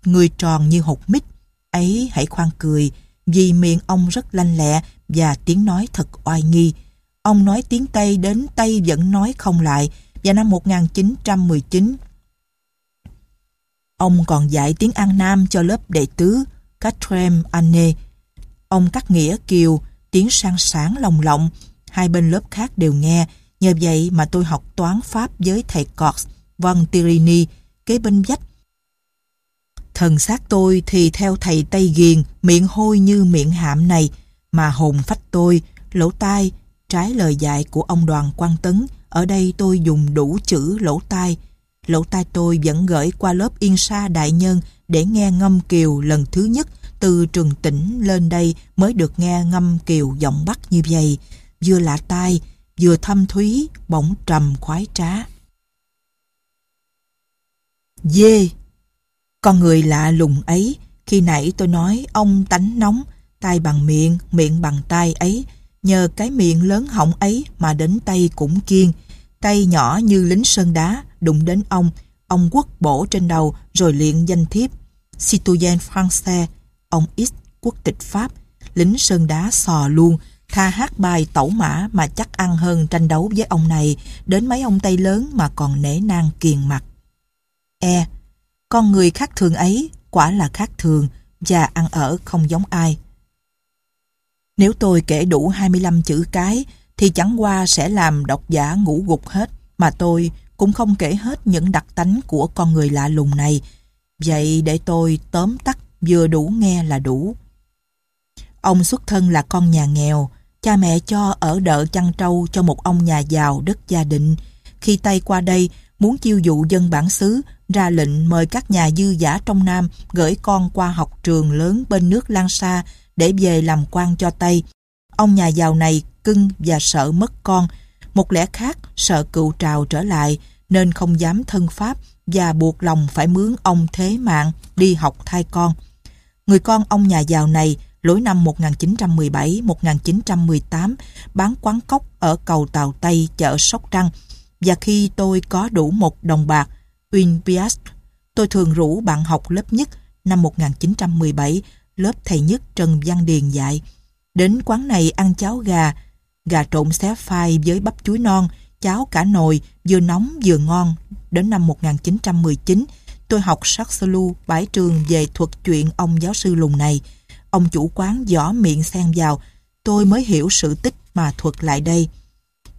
người tròn như hột mít. Ấy hãy khoan cười, vì miệng ông rất lanh lẹ và tiếng nói thật oai nghi. Ông nói tiếng Tây đến Tây vẫn nói không lại và năm 1919. Ông còn dạy tiếng An Nam cho lớp đệ tứ Catrem Anne. Ông cắt nghĩa Kiều, tiếng sang sáng lồng lộng, hai bên lớp khác đều nghe. Nhờ vậy mà tôi học toán Pháp với thầy Cox, Van Tirini, kế bên vách. Thần xác tôi thì theo thầy Tây Ghiền, miệng hôi như miệng hạm này, mà hồn phách tôi, lỗ tai, trái lời dạy của ông đoàn Quang tấn, ở đây tôi dùng đủ chữ lỗ tai. Lỗ tai tôi vẫn gửi qua lớp yên sa đại nhân để nghe ngâm kiều lần thứ nhất. Từ trường tỉnh lên đây mới được nghe ngâm kiều giọng Bắc như vậy, vừa lạ tai, vừa thâm thúy, bỗng trầm khoái trá. Dê Con người lạ lùng ấy, khi nãy tôi nói ông tánh nóng, tay bằng miệng, miệng bằng tay ấy, nhờ cái miệng lớn hỏng ấy mà đến tay cũng kiên, tay nhỏ như lính sơn đá, đụng đến ông, ông quất bổ trên đầu rồi liền danh thiếp. Citoyen Français, ông X quốc tịch Pháp, lính sơn đá sò luôn, tha hát bài tẩu mã mà chắc ăn hơn tranh đấu với ông này, đến mấy ông Tây lớn mà còn nể nang kiền mặt. E. Con người khác thường ấy quả là khác thường và ăn ở không giống ai. Nếu tôi kể đủ 25 chữ cái thì chẳng qua sẽ làm độc giả ngủ gục hết mà tôi cũng không kể hết những đặc tánh của con người lạ lùng này. Vậy để tôi tóm tắt vừa đủ nghe là đủ. Ông xuất thân là con nhà nghèo, cha mẹ cho ở đợ chăn trâu cho một ông nhà giàu đất gia định. Khi Tây qua đây, muốn chiêu dụ dân bản xứ, ra lệnh mời các nhà dư giả trong Nam gửi con qua học trường lớn bên nước Lan Sa để về làm quan cho Tây. Ông nhà giàu này cưng và sợ mất con. Một lẽ khác sợ cựu trào trở lại nên không dám thân pháp và buộc lòng phải mướn ông thế mạng đi học thai con. Người con ông nhà giàu này lối năm 1917-1918 bán quán cốc ở cầu Tàu Tây chợ Sóc Trăng và khi tôi có đủ một đồng bạc Uyên Piast tôi thường rủ bạn học lớp nhất năm 1917 lớp thầy nhất Trần Văn Điền dạy. Đến quán này ăn cháo gà, gà trộn xé phai với bắp chuối non, cháo cả nồi, vừa nóng vừa ngon. Đến năm 1919, tôi học Saxelu bãi trường về thuật chuyện ông giáo sư lùng này. Ông chủ quán giỏ miệng xen vào, tôi mới hiểu sự tích mà thuật lại đây.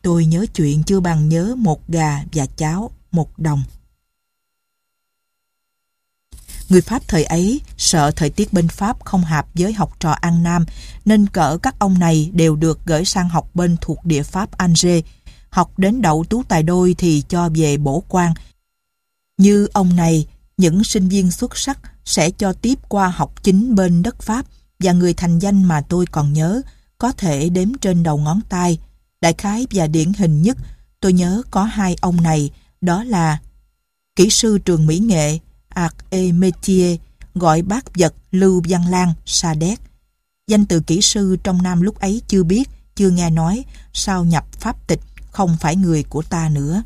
Tôi nhớ chuyện chưa bằng nhớ một gà và cháo, một đồng. Người Pháp thời ấy sợ thời tiết bên Pháp không hợp với học trò An Nam nên cỡ các ông này đều được gửi sang học bên thuộc địa Pháp Angers. Học đến đậu tú tài đôi thì cho về bổ quan. Như ông này, những sinh viên xuất sắc sẽ cho tiếp qua học chính bên đất Pháp và người thành danh mà tôi còn nhớ có thể đếm trên đầu ngón tay. Đại khái và điển hình nhất tôi nhớ có hai ông này đó là kỹ sư trường mỹ nghệ Art Métier gọi bác vật Lưu Văn Lan Sa Đéc. Danh từ kỹ sư trong Nam lúc ấy chưa biết, chưa nghe nói, sao nhập pháp tịch không phải người của ta nữa.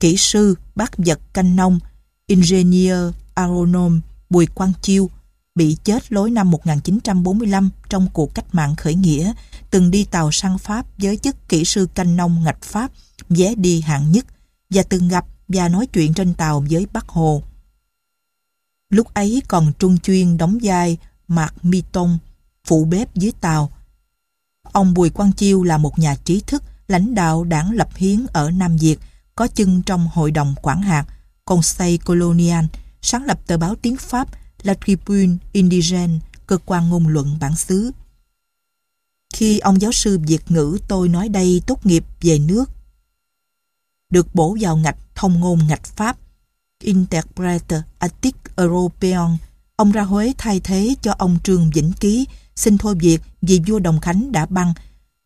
Kỹ sư, bác vật canh nông, engineer, Aronome Bùi Quang Chiêu bị chết lối năm 1945 trong cuộc cách mạng khởi nghĩa, từng đi tàu sang Pháp với chức kỹ sư canh nông ngạch Pháp, vé đi hạng nhất, và từng gặp và nói chuyện trên tàu với Bắc Hồ. Lúc ấy còn trung chuyên đóng vai Mạc Mi Tông, phụ bếp dưới tàu. Ông Bùi Quang Chiêu là một nhà trí thức, lãnh đạo đảng lập hiến ở Nam Việt, có chân trong hội đồng quản hạt Conseil Colonial, sáng lập tờ báo tiếng Pháp La Tribune Indigène, cơ quan ngôn luận bản xứ. Khi ông giáo sư Việt ngữ tôi nói đây tốt nghiệp về nước, được bổ vào ngạch thông ngôn ngạch Pháp, Interprete Attic European, ông ra Huế thay thế cho ông Trương Vĩnh Ký, xin thôi việc vì vua Đồng Khánh đã băng.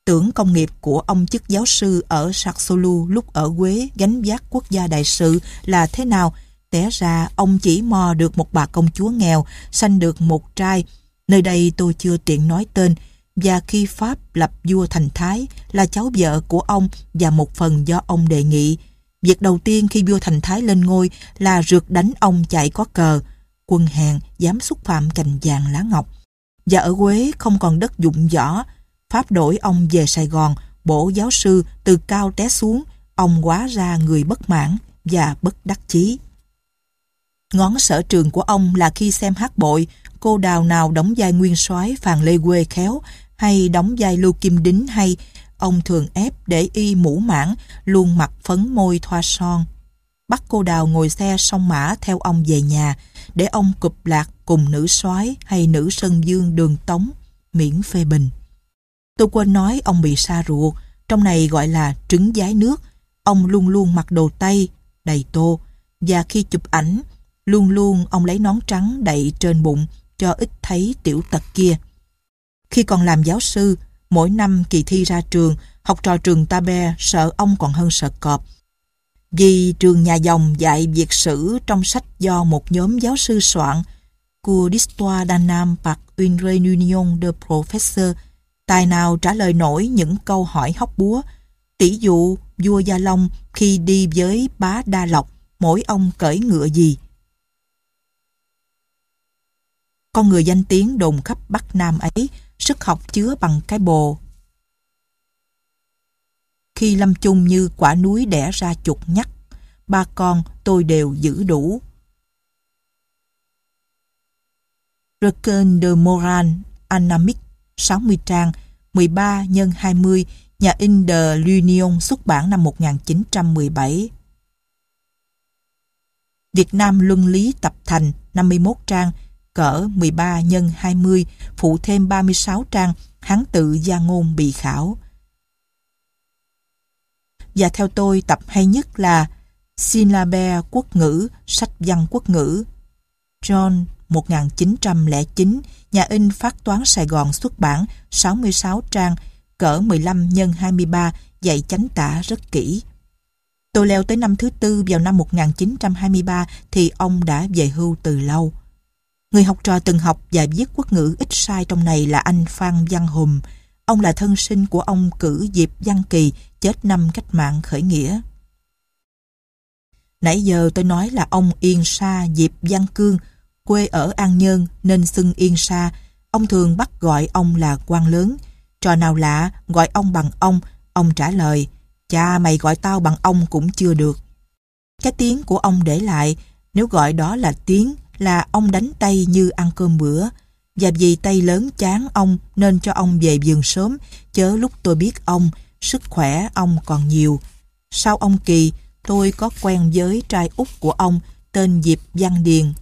Tưởng công nghiệp của ông chức giáo sư ở Saxolu lúc ở Quế gánh vác quốc gia đại sự là thế nào? Té ra ông chỉ mò được một bà công chúa nghèo, sanh được một trai. Nơi đây tôi chưa tiện nói tên. Và khi Pháp lập vua thành Thái là cháu vợ của ông và một phần do ông đề nghị. Việc đầu tiên khi vua thành Thái lên ngôi là rượt đánh ông chạy có cờ. Quân hàng dám xúc phạm cành vàng lá ngọc. Và ở Quế không còn đất dụng võ. Pháp đổi ông về Sài Gòn, bổ giáo sư từ cao té xuống, ông quá ra người bất mãn và bất đắc chí. Ngón sở trường của ông là khi xem hát bội, cô đào nào đóng vai nguyên soái Phàn Lê Quê khéo, hay đóng vai Lưu Kim Đính hay, ông thường ép để y mũ mãn, luôn mặt phấn môi thoa son. Bắt cô đào ngồi xe song mã theo ông về nhà, để ông cụp lạc cùng nữ soái hay nữ sơn dương đường tống, miễn phê bình. Tôi quên nói ông bị sa ruột, trong này gọi là trứng giái nước. Ông luôn luôn mặc đồ tây, đầy tô, và khi chụp ảnh, luôn luôn ông lấy nón trắng đậy trên bụng cho ít thấy tiểu tật kia. Khi còn làm giáo sư, mỗi năm kỳ thi ra trường, học trò trường ta be sợ ông còn hơn sợ cọp. Vì trường nhà dòng dạy việc sử trong sách do một nhóm giáo sư soạn, của d'histoire d'un Nam par une réunion de professeurs, tài nào trả lời nổi những câu hỏi hóc búa. Tỷ dụ vua Gia Long khi đi với bá Đa Lộc, mỗi ông cởi ngựa gì? Con người danh tiếng đồn khắp Bắc Nam ấy, sức học chứa bằng cái bồ. Khi lâm chung như quả núi đẻ ra chuột nhắc, ba con tôi đều giữ đủ. Requin de Moran Anamic 60 trang 13 x 20 nhà in de l'Union xuất bản năm 1917 Việt Nam Luân Lý Tập Thành 51 trang cỡ 13 x 20 phụ thêm 36 trang hắn tự gia ngôn bị khảo và theo tôi tập hay nhất là Syllabaire quốc ngữ, sách văn quốc ngữ. John 1909, nhà in phát toán Sài Gòn xuất bản 66 trang, cỡ 15 x 23, dạy chánh tả rất kỹ. Tôi leo tới năm thứ tư vào năm 1923 thì ông đã về hưu từ lâu. Người học trò từng học và viết quốc ngữ ít sai trong này là anh Phan Văn Hùng. Ông là thân sinh của ông cử Diệp Văn Kỳ, chết năm cách mạng khởi nghĩa. Nãy giờ tôi nói là ông Yên Sa Diệp Văn Cương, quê ở An Nhơn nên xưng Yên Sa. Ông thường bắt gọi ông là quan lớn. Trò nào lạ, gọi ông bằng ông, ông trả lời, cha mày gọi tao bằng ông cũng chưa được. Cái tiếng của ông để lại, nếu gọi đó là tiếng, là ông đánh tay như ăn cơm bữa. Và vì tay lớn chán ông nên cho ông về giường sớm, chớ lúc tôi biết ông, sức khỏe ông còn nhiều. Sau ông Kỳ, tôi có quen với trai út của ông tên Diệp Văn Điền.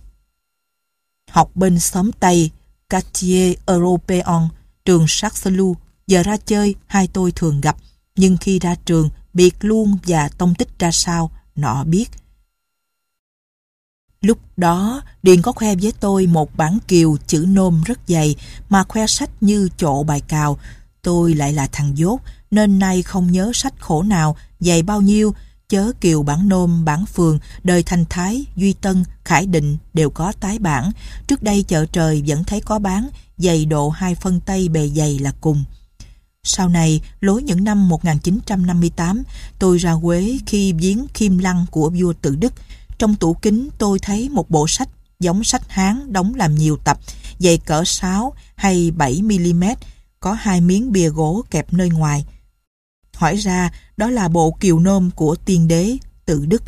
Học bên xóm Tây, Cartier European, trường Saxelu, giờ ra chơi hai tôi thường gặp, nhưng khi ra trường, biệt luôn và tông tích ra sao, nọ biết. Lúc đó, Điền có khoe với tôi một bản kiều chữ nôm rất dày mà khoe sách như chỗ bài cào. Tôi lại là thằng dốt, nên nay không nhớ sách khổ nào, dày bao nhiêu, chớ kiều bản nôm, bản phường, đời thành thái, duy tân, khải định đều có tái bản. Trước đây chợ trời vẫn thấy có bán, dày độ hai phân tây bề dày là cùng. Sau này, lối những năm 1958, tôi ra Quế khi viếng Kim Lăng của vua Tự Đức. Trong tủ kính tôi thấy một bộ sách giống sách Hán đóng làm nhiều tập, dày cỡ 6 hay 7 mm, có hai miếng bìa gỗ kẹp nơi ngoài. Hỏi ra, đó là bộ kiều nôm của tiên đế, tự đức.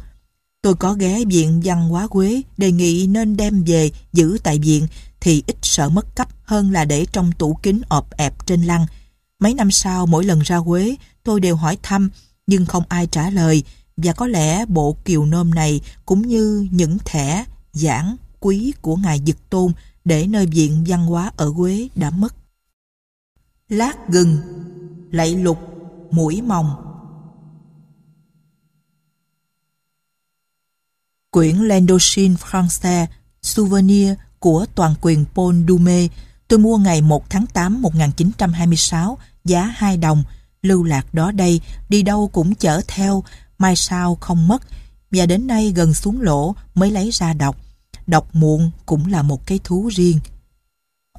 Tôi có ghé viện văn hóa Quế, đề nghị nên đem về giữ tại viện thì ít sợ mất cấp hơn là để trong tủ kính ọp ẹp trên lăng. Mấy năm sau mỗi lần ra Quế tôi đều hỏi thăm nhưng không ai trả lời và có lẽ bộ kiều nôm này cũng như những thẻ giảng quý của ngài Dực Tôn để nơi viện văn hóa ở Quế đã mất. Lát gừng, lạy lục, mũi mòng. Quyển Landosin Français Souvenir của toàn quyền Paul Dume tôi mua ngày 1 tháng 8 1926 giá 2 đồng lưu lạc đó đây đi đâu cũng chở theo mai sau không mất. Và đến nay gần xuống lỗ mới lấy ra đọc. Đọc muộn cũng là một cái thú riêng.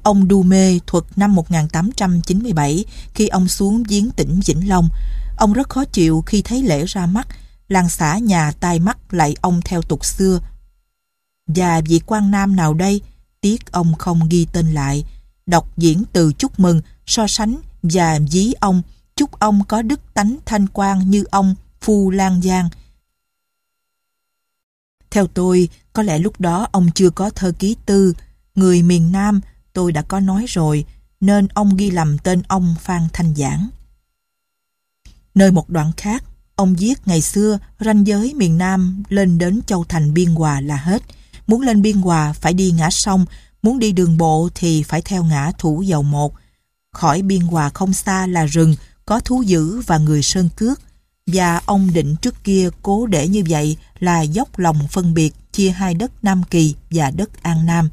Ông Dume thuật năm 1897 khi ông xuống giếng tỉnh Vĩnh Long. Ông rất khó chịu khi thấy lễ ra mắt, làng xã nhà tai mắt lại ông theo tục xưa. Và vị quan nam nào đây, tiếc ông không ghi tên lại, đọc diễn từ chúc mừng, so sánh và dí ông, chúc ông có đức tánh thanh quan như ông. Phu Lan Giang. Theo tôi, có lẽ lúc đó ông chưa có thơ ký tư, người miền Nam, tôi đã có nói rồi, nên ông ghi lầm tên ông Phan Thanh Giảng. Nơi một đoạn khác, ông viết ngày xưa ranh giới miền Nam lên đến Châu Thành Biên Hòa là hết. Muốn lên Biên Hòa phải đi ngã sông, muốn đi đường bộ thì phải theo ngã Thủ Dầu Một. Khỏi Biên Hòa không xa là rừng, có thú dữ và người sơn cước. Và ông định trước kia cố để như vậy là dốc lòng phân biệt chia hai đất Nam Kỳ và đất An Nam.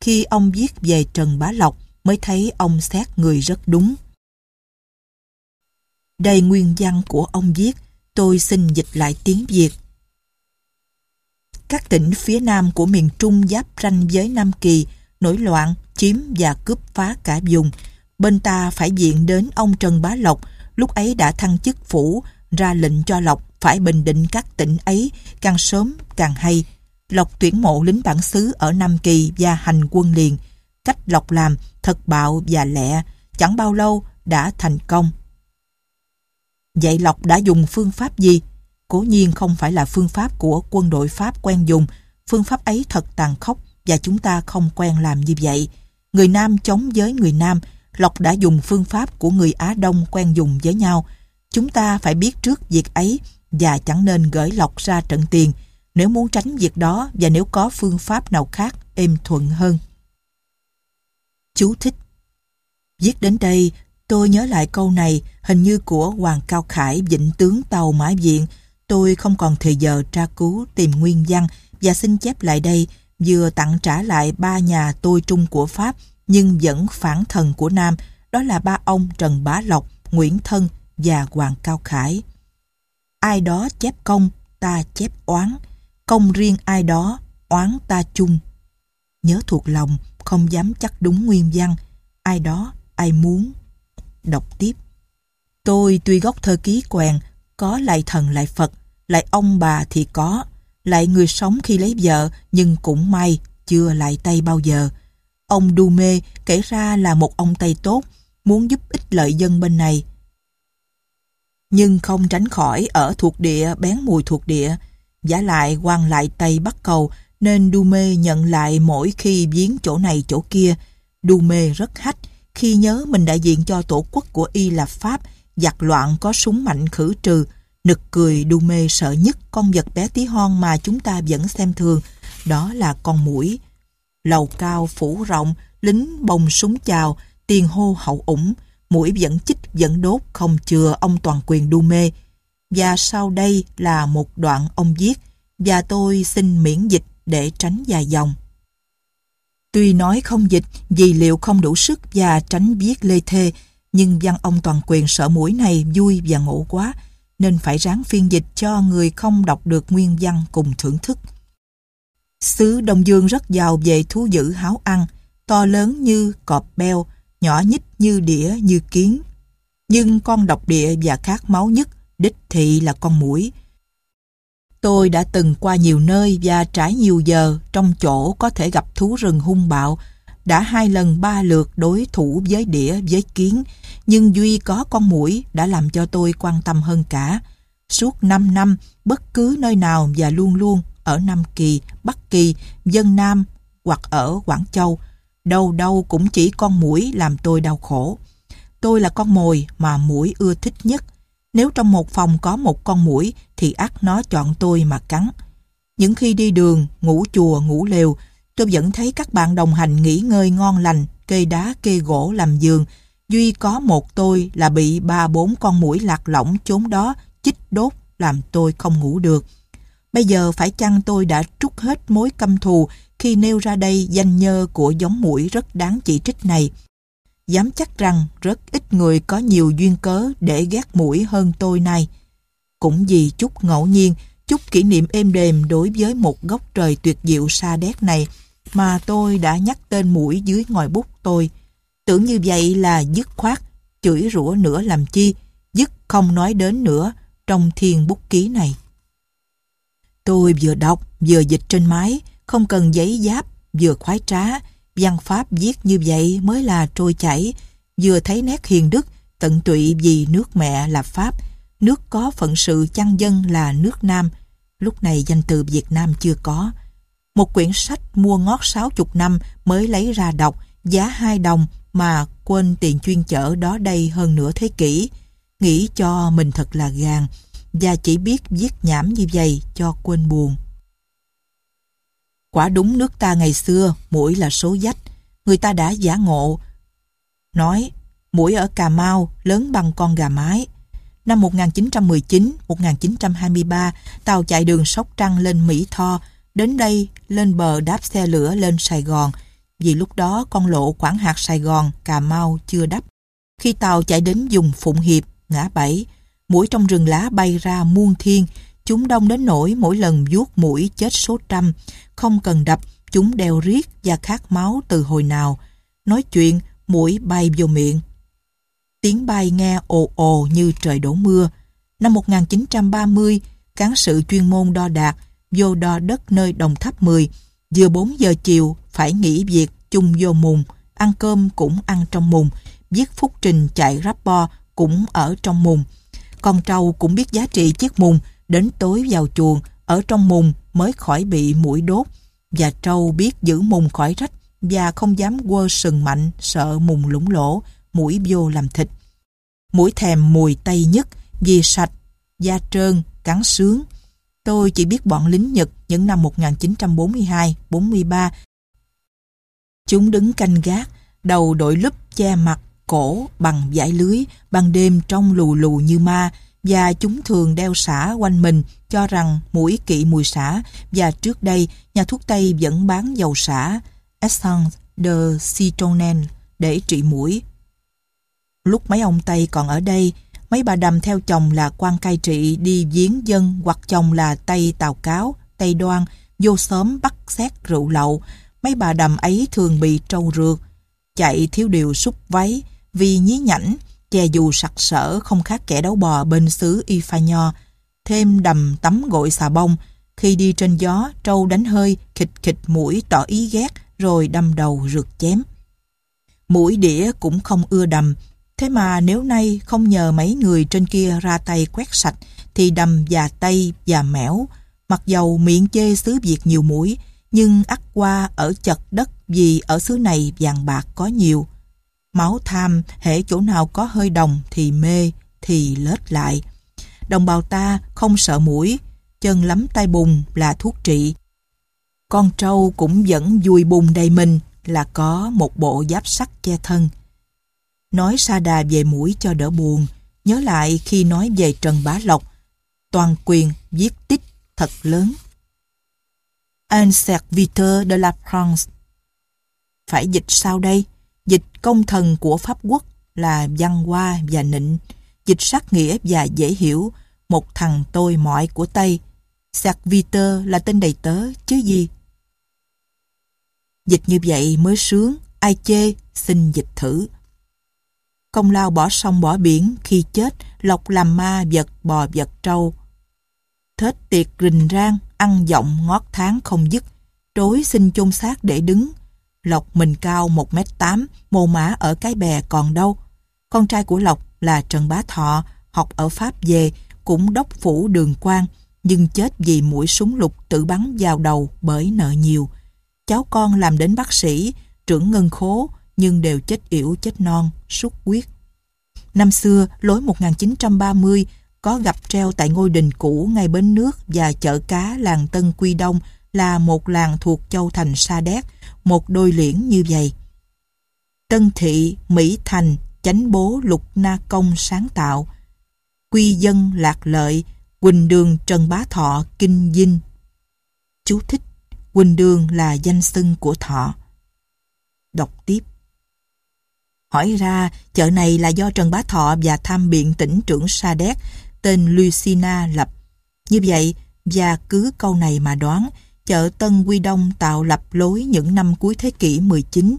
Khi ông viết về Trần Bá Lộc mới thấy ông xét người rất đúng. Đây nguyên văn của ông viết, tôi xin dịch lại tiếng Việt. Các tỉnh phía nam của miền Trung giáp ranh với Nam Kỳ, nổi loạn, chiếm và cướp phá cả vùng. Bên ta phải diện đến ông Trần Bá Lộc, lúc ấy đã thăng chức phủ, ra lệnh cho Lộc phải bình định các tỉnh ấy, càng sớm càng hay. Lộc tuyển mộ lính bản xứ ở Nam Kỳ và hành quân liền. Cách Lộc làm thật bạo và lẹ, chẳng bao lâu đã thành công. Vậy Lộc đã dùng phương pháp gì? Cố nhiên không phải là phương pháp của quân đội Pháp quen dùng. Phương pháp ấy thật tàn khốc và chúng ta không quen làm như vậy. Người Nam chống với người Nam, Lộc đã dùng phương pháp của người Á Đông quen dùng với nhau. Chúng ta phải biết trước việc ấy và chẳng nên gửi Lộc ra trận tiền nếu muốn tránh việc đó và nếu có phương pháp nào khác êm thuận hơn. Chú thích Viết đến đây, tôi nhớ lại câu này hình như của Hoàng Cao Khải vịnh tướng tàu Mã Viện. Tôi không còn thời giờ tra cứu tìm nguyên văn và xin chép lại đây vừa tặng trả lại ba nhà tôi trung của Pháp nhưng vẫn phản thần của Nam đó là ba ông Trần Bá Lộc, Nguyễn Thân và Hoàng Cao Khải. Ai đó chép công, ta chép oán công riêng ai đó, oán ta chung. Nhớ thuộc lòng, không dám chắc đúng nguyên văn, ai đó, ai muốn. Đọc tiếp. Tôi tuy gốc thơ ký quèn, có lại thần lại Phật, lại ông bà thì có, lại người sống khi lấy vợ, nhưng cũng may, chưa lại tay bao giờ. Ông Đu Mê kể ra là một ông Tây tốt, muốn giúp ích lợi dân bên này. Nhưng không tránh khỏi ở thuộc địa bén mùi thuộc địa, Giả lại quan lại Tây bắt Cầu nên Dume nhận lại mỗi khi viếng chỗ này chỗ kia. Dume rất hách khi nhớ mình đại diện cho tổ quốc của Y là Pháp, giặc loạn có súng mạnh khử trừ. Nực cười Dume sợ nhất con vật bé tí hon mà chúng ta vẫn xem thường, đó là con mũi. Lầu cao phủ rộng, lính bồng súng chào, tiền hô hậu ủng, mũi vẫn chích vẫn đốt không chừa ông toàn quyền Dume. Và sau đây là một đoạn ông viết và tôi xin miễn dịch để tránh dài dòng. Tuy nói không dịch vì liệu không đủ sức và tránh viết lê thê, nhưng văn ông toàn quyền sợ mũi này vui và ngộ quá, nên phải ráng phiên dịch cho người không đọc được nguyên văn cùng thưởng thức. Xứ Đông Dương rất giàu về thú dữ háo ăn, to lớn như cọp beo, nhỏ nhích như đĩa như kiến. Nhưng con độc địa và khát máu nhất đích thị là con mũi. Tôi đã từng qua nhiều nơi và trải nhiều giờ trong chỗ có thể gặp thú rừng hung bạo, đã hai lần ba lượt đối thủ với đĩa với kiến, nhưng duy có con mũi đã làm cho tôi quan tâm hơn cả. Suốt 5 năm, bất cứ nơi nào và luôn luôn ở Nam Kỳ, Bắc Kỳ, Dân Nam hoặc ở Quảng Châu, đâu đâu cũng chỉ con mũi làm tôi đau khổ. tôi là con mồi mà mũi ưa thích nhất. Nếu trong một phòng có một con mũi thì ắt nó chọn tôi mà cắn. Những khi đi đường, ngủ chùa, ngủ lều, tôi vẫn thấy các bạn đồng hành nghỉ ngơi ngon lành, kê đá, kê gỗ làm giường. Duy có một tôi là bị ba bốn con mũi lạc lõng chốn đó chích đốt làm tôi không ngủ được. Bây giờ phải chăng tôi đã trút hết mối căm thù khi nêu ra đây danh nhơ của giống mũi rất đáng chỉ trích này. Dám chắc rằng rất ít người có nhiều duyên cớ để ghét mũi hơn tôi này. Cũng vì chút ngẫu nhiên, chút kỷ niệm êm đềm đối với một góc trời tuyệt diệu xa đét này mà tôi đã nhắc tên mũi dưới ngòi bút tôi. Tưởng như vậy là dứt khoát, chửi rủa nữa làm chi, dứt không nói đến nữa trong thiên bút ký này. Tôi vừa đọc, vừa dịch trên máy, không cần giấy giáp, vừa khoái trá, văn pháp viết như vậy mới là trôi chảy, vừa thấy nét hiền đức, tận tụy vì nước mẹ là Pháp, nước có phận sự chăn dân là nước Nam, lúc này danh từ Việt Nam chưa có. Một quyển sách mua ngót 60 năm mới lấy ra đọc, giá 2 đồng mà quên tiền chuyên chở đó đây hơn nửa thế kỷ. Nghĩ cho mình thật là gàng và chỉ biết viết nhảm như vậy cho quên buồn. Quả đúng nước ta ngày xưa, mũi là số dách. Người ta đã giả ngộ. Nói, mũi ở Cà Mau lớn bằng con gà mái. Năm 1919-1923, tàu chạy đường Sóc Trăng lên Mỹ Tho, đến đây lên bờ đáp xe lửa lên Sài Gòn, vì lúc đó con lộ quảng hạt Sài Gòn, Cà Mau chưa đắp. Khi tàu chạy đến dùng Phụng Hiệp, ngã bảy, mũi trong rừng lá bay ra muôn thiên, chúng đông đến nỗi mỗi lần vuốt mũi chết số trăm, không cần đập, chúng đeo riết và khát máu từ hồi nào. Nói chuyện, mũi bay vô miệng. Tiếng bay nghe ồ ồ như trời đổ mưa. Năm 1930, cán sự chuyên môn đo đạc vô đo đất nơi Đồng Tháp 10, vừa 4 giờ chiều phải nghỉ việc chung vô mùng, ăn cơm cũng ăn trong mùng, viết phúc trình chạy rapport cũng ở trong mùng. Con trâu cũng biết giá trị chiếc mùng, đến tối vào chuồng, ở trong mùng mới khỏi bị mũi đốt. Và trâu biết giữ mùng khỏi rách và không dám quơ sừng mạnh, sợ mùng lũng lỗ, mũi vô làm thịt. Mũi thèm mùi tây nhất, vì sạch, da trơn, cắn sướng. Tôi chỉ biết bọn lính Nhật những năm 1942-43. Chúng đứng canh gác, đầu đội lúp che mặt, cổ bằng dải lưới, ban đêm trong lù lù như ma, và chúng thường đeo xả quanh mình cho rằng mũi kỵ mùi xả và trước đây nhà thuốc Tây vẫn bán dầu xả Essence de Citronelle để trị mũi. Lúc mấy ông Tây còn ở đây, mấy bà đầm theo chồng là quan cai trị đi viếng dân hoặc chồng là Tây Tào Cáo, Tây Đoan, vô sớm bắt xét rượu lậu. Mấy bà đầm ấy thường bị trâu rượt, chạy thiếu điều xúc váy, vì nhí nhảnh, che dù sặc sỡ không khác kẻ đấu bò bên xứ Y Pha Nho, thêm đầm tắm gội xà bông, khi đi trên gió, trâu đánh hơi, khịch khịch mũi tỏ ý ghét, rồi đâm đầu rượt chém. Mũi đĩa cũng không ưa đầm, thế mà nếu nay không nhờ mấy người trên kia ra tay quét sạch, thì đầm và tay và mẻo, mặc dầu miệng chê xứ Việt nhiều mũi, nhưng ắt qua ở chật đất vì ở xứ này vàng bạc có nhiều. Máu tham, hễ chỗ nào có hơi đồng thì mê, thì lết lại. Đồng bào ta không sợ mũi, chân lắm tay bùng là thuốc trị. Con trâu cũng vẫn vui bùng đầy mình là có một bộ giáp sắt che thân. Nói xa đà về mũi cho đỡ buồn, nhớ lại khi nói về Trần Bá Lộc, toàn quyền viết tích thật lớn. Un serviteur de la France Phải dịch sao đây? Công thần của Pháp quốc là văn hoa và nịnh, dịch sát nghĩa và dễ hiểu, một thằng tôi mọi của Tây. Serviteur là tên đầy tớ chứ gì. Dịch như vậy mới sướng, ai chê, xin dịch thử. Công lao bỏ sông bỏ biển, khi chết, lộc làm ma vật bò vật trâu. Thết tiệc rình rang, ăn giọng ngót tháng không dứt, trối xin chôn xác để đứng, Lộc mình cao 1m8, mồ mã ở cái bè còn đâu. Con trai của Lộc là Trần Bá Thọ, học ở Pháp về, cũng đốc phủ đường quan, nhưng chết vì mũi súng lục tự bắn vào đầu bởi nợ nhiều. Cháu con làm đến bác sĩ, trưởng ngân khố, nhưng đều chết yểu chết non, sút huyết. Năm xưa, lối 1930 có gặp treo tại ngôi đình cũ ngay bến nước và chợ cá làng Tân Quy Đông là một làng thuộc châu thành Sa Đéc, một đôi liễn như vậy. Tân Thị, Mỹ Thành, chánh bố Lục Na Công sáng tạo, Quy Dân Lạc Lợi, Quỳnh Đường Trần Bá Thọ Kinh Dinh. Chú thích, Quỳnh Đường là danh xưng của Thọ. Đọc tiếp. Hỏi ra, chợ này là do Trần Bá Thọ và tham biện tỉnh trưởng Sa Đéc tên Lucina lập. Như vậy, và cứ câu này mà đoán, chợ Tân Quy Đông tạo lập lối những năm cuối thế kỷ 19.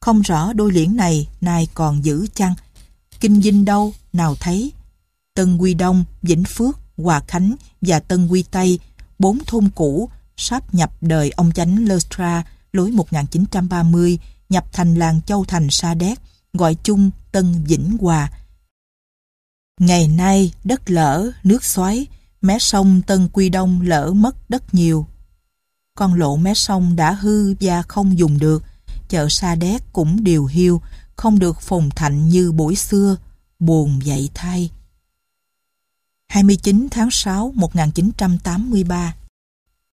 Không rõ đôi liễn này nay còn giữ chăng. Kinh dinh đâu, nào thấy. Tân Quy Đông, Vĩnh Phước, Hòa Khánh và Tân Quy Tây, bốn thôn cũ, sáp nhập đời ông chánh Lustra lối 1930, nhập thành làng Châu Thành Sa Đéc, gọi chung Tân Vĩnh Hòa. Ngày nay, đất lở, nước xoáy, mé sông Tân Quy Đông lỡ mất đất nhiều. Con lộ mé sông đã hư và không dùng được, chợ Sa Đéc cũng điều hiu, không được phồng thạnh như buổi xưa, buồn vậy thay. 29 tháng 6 1983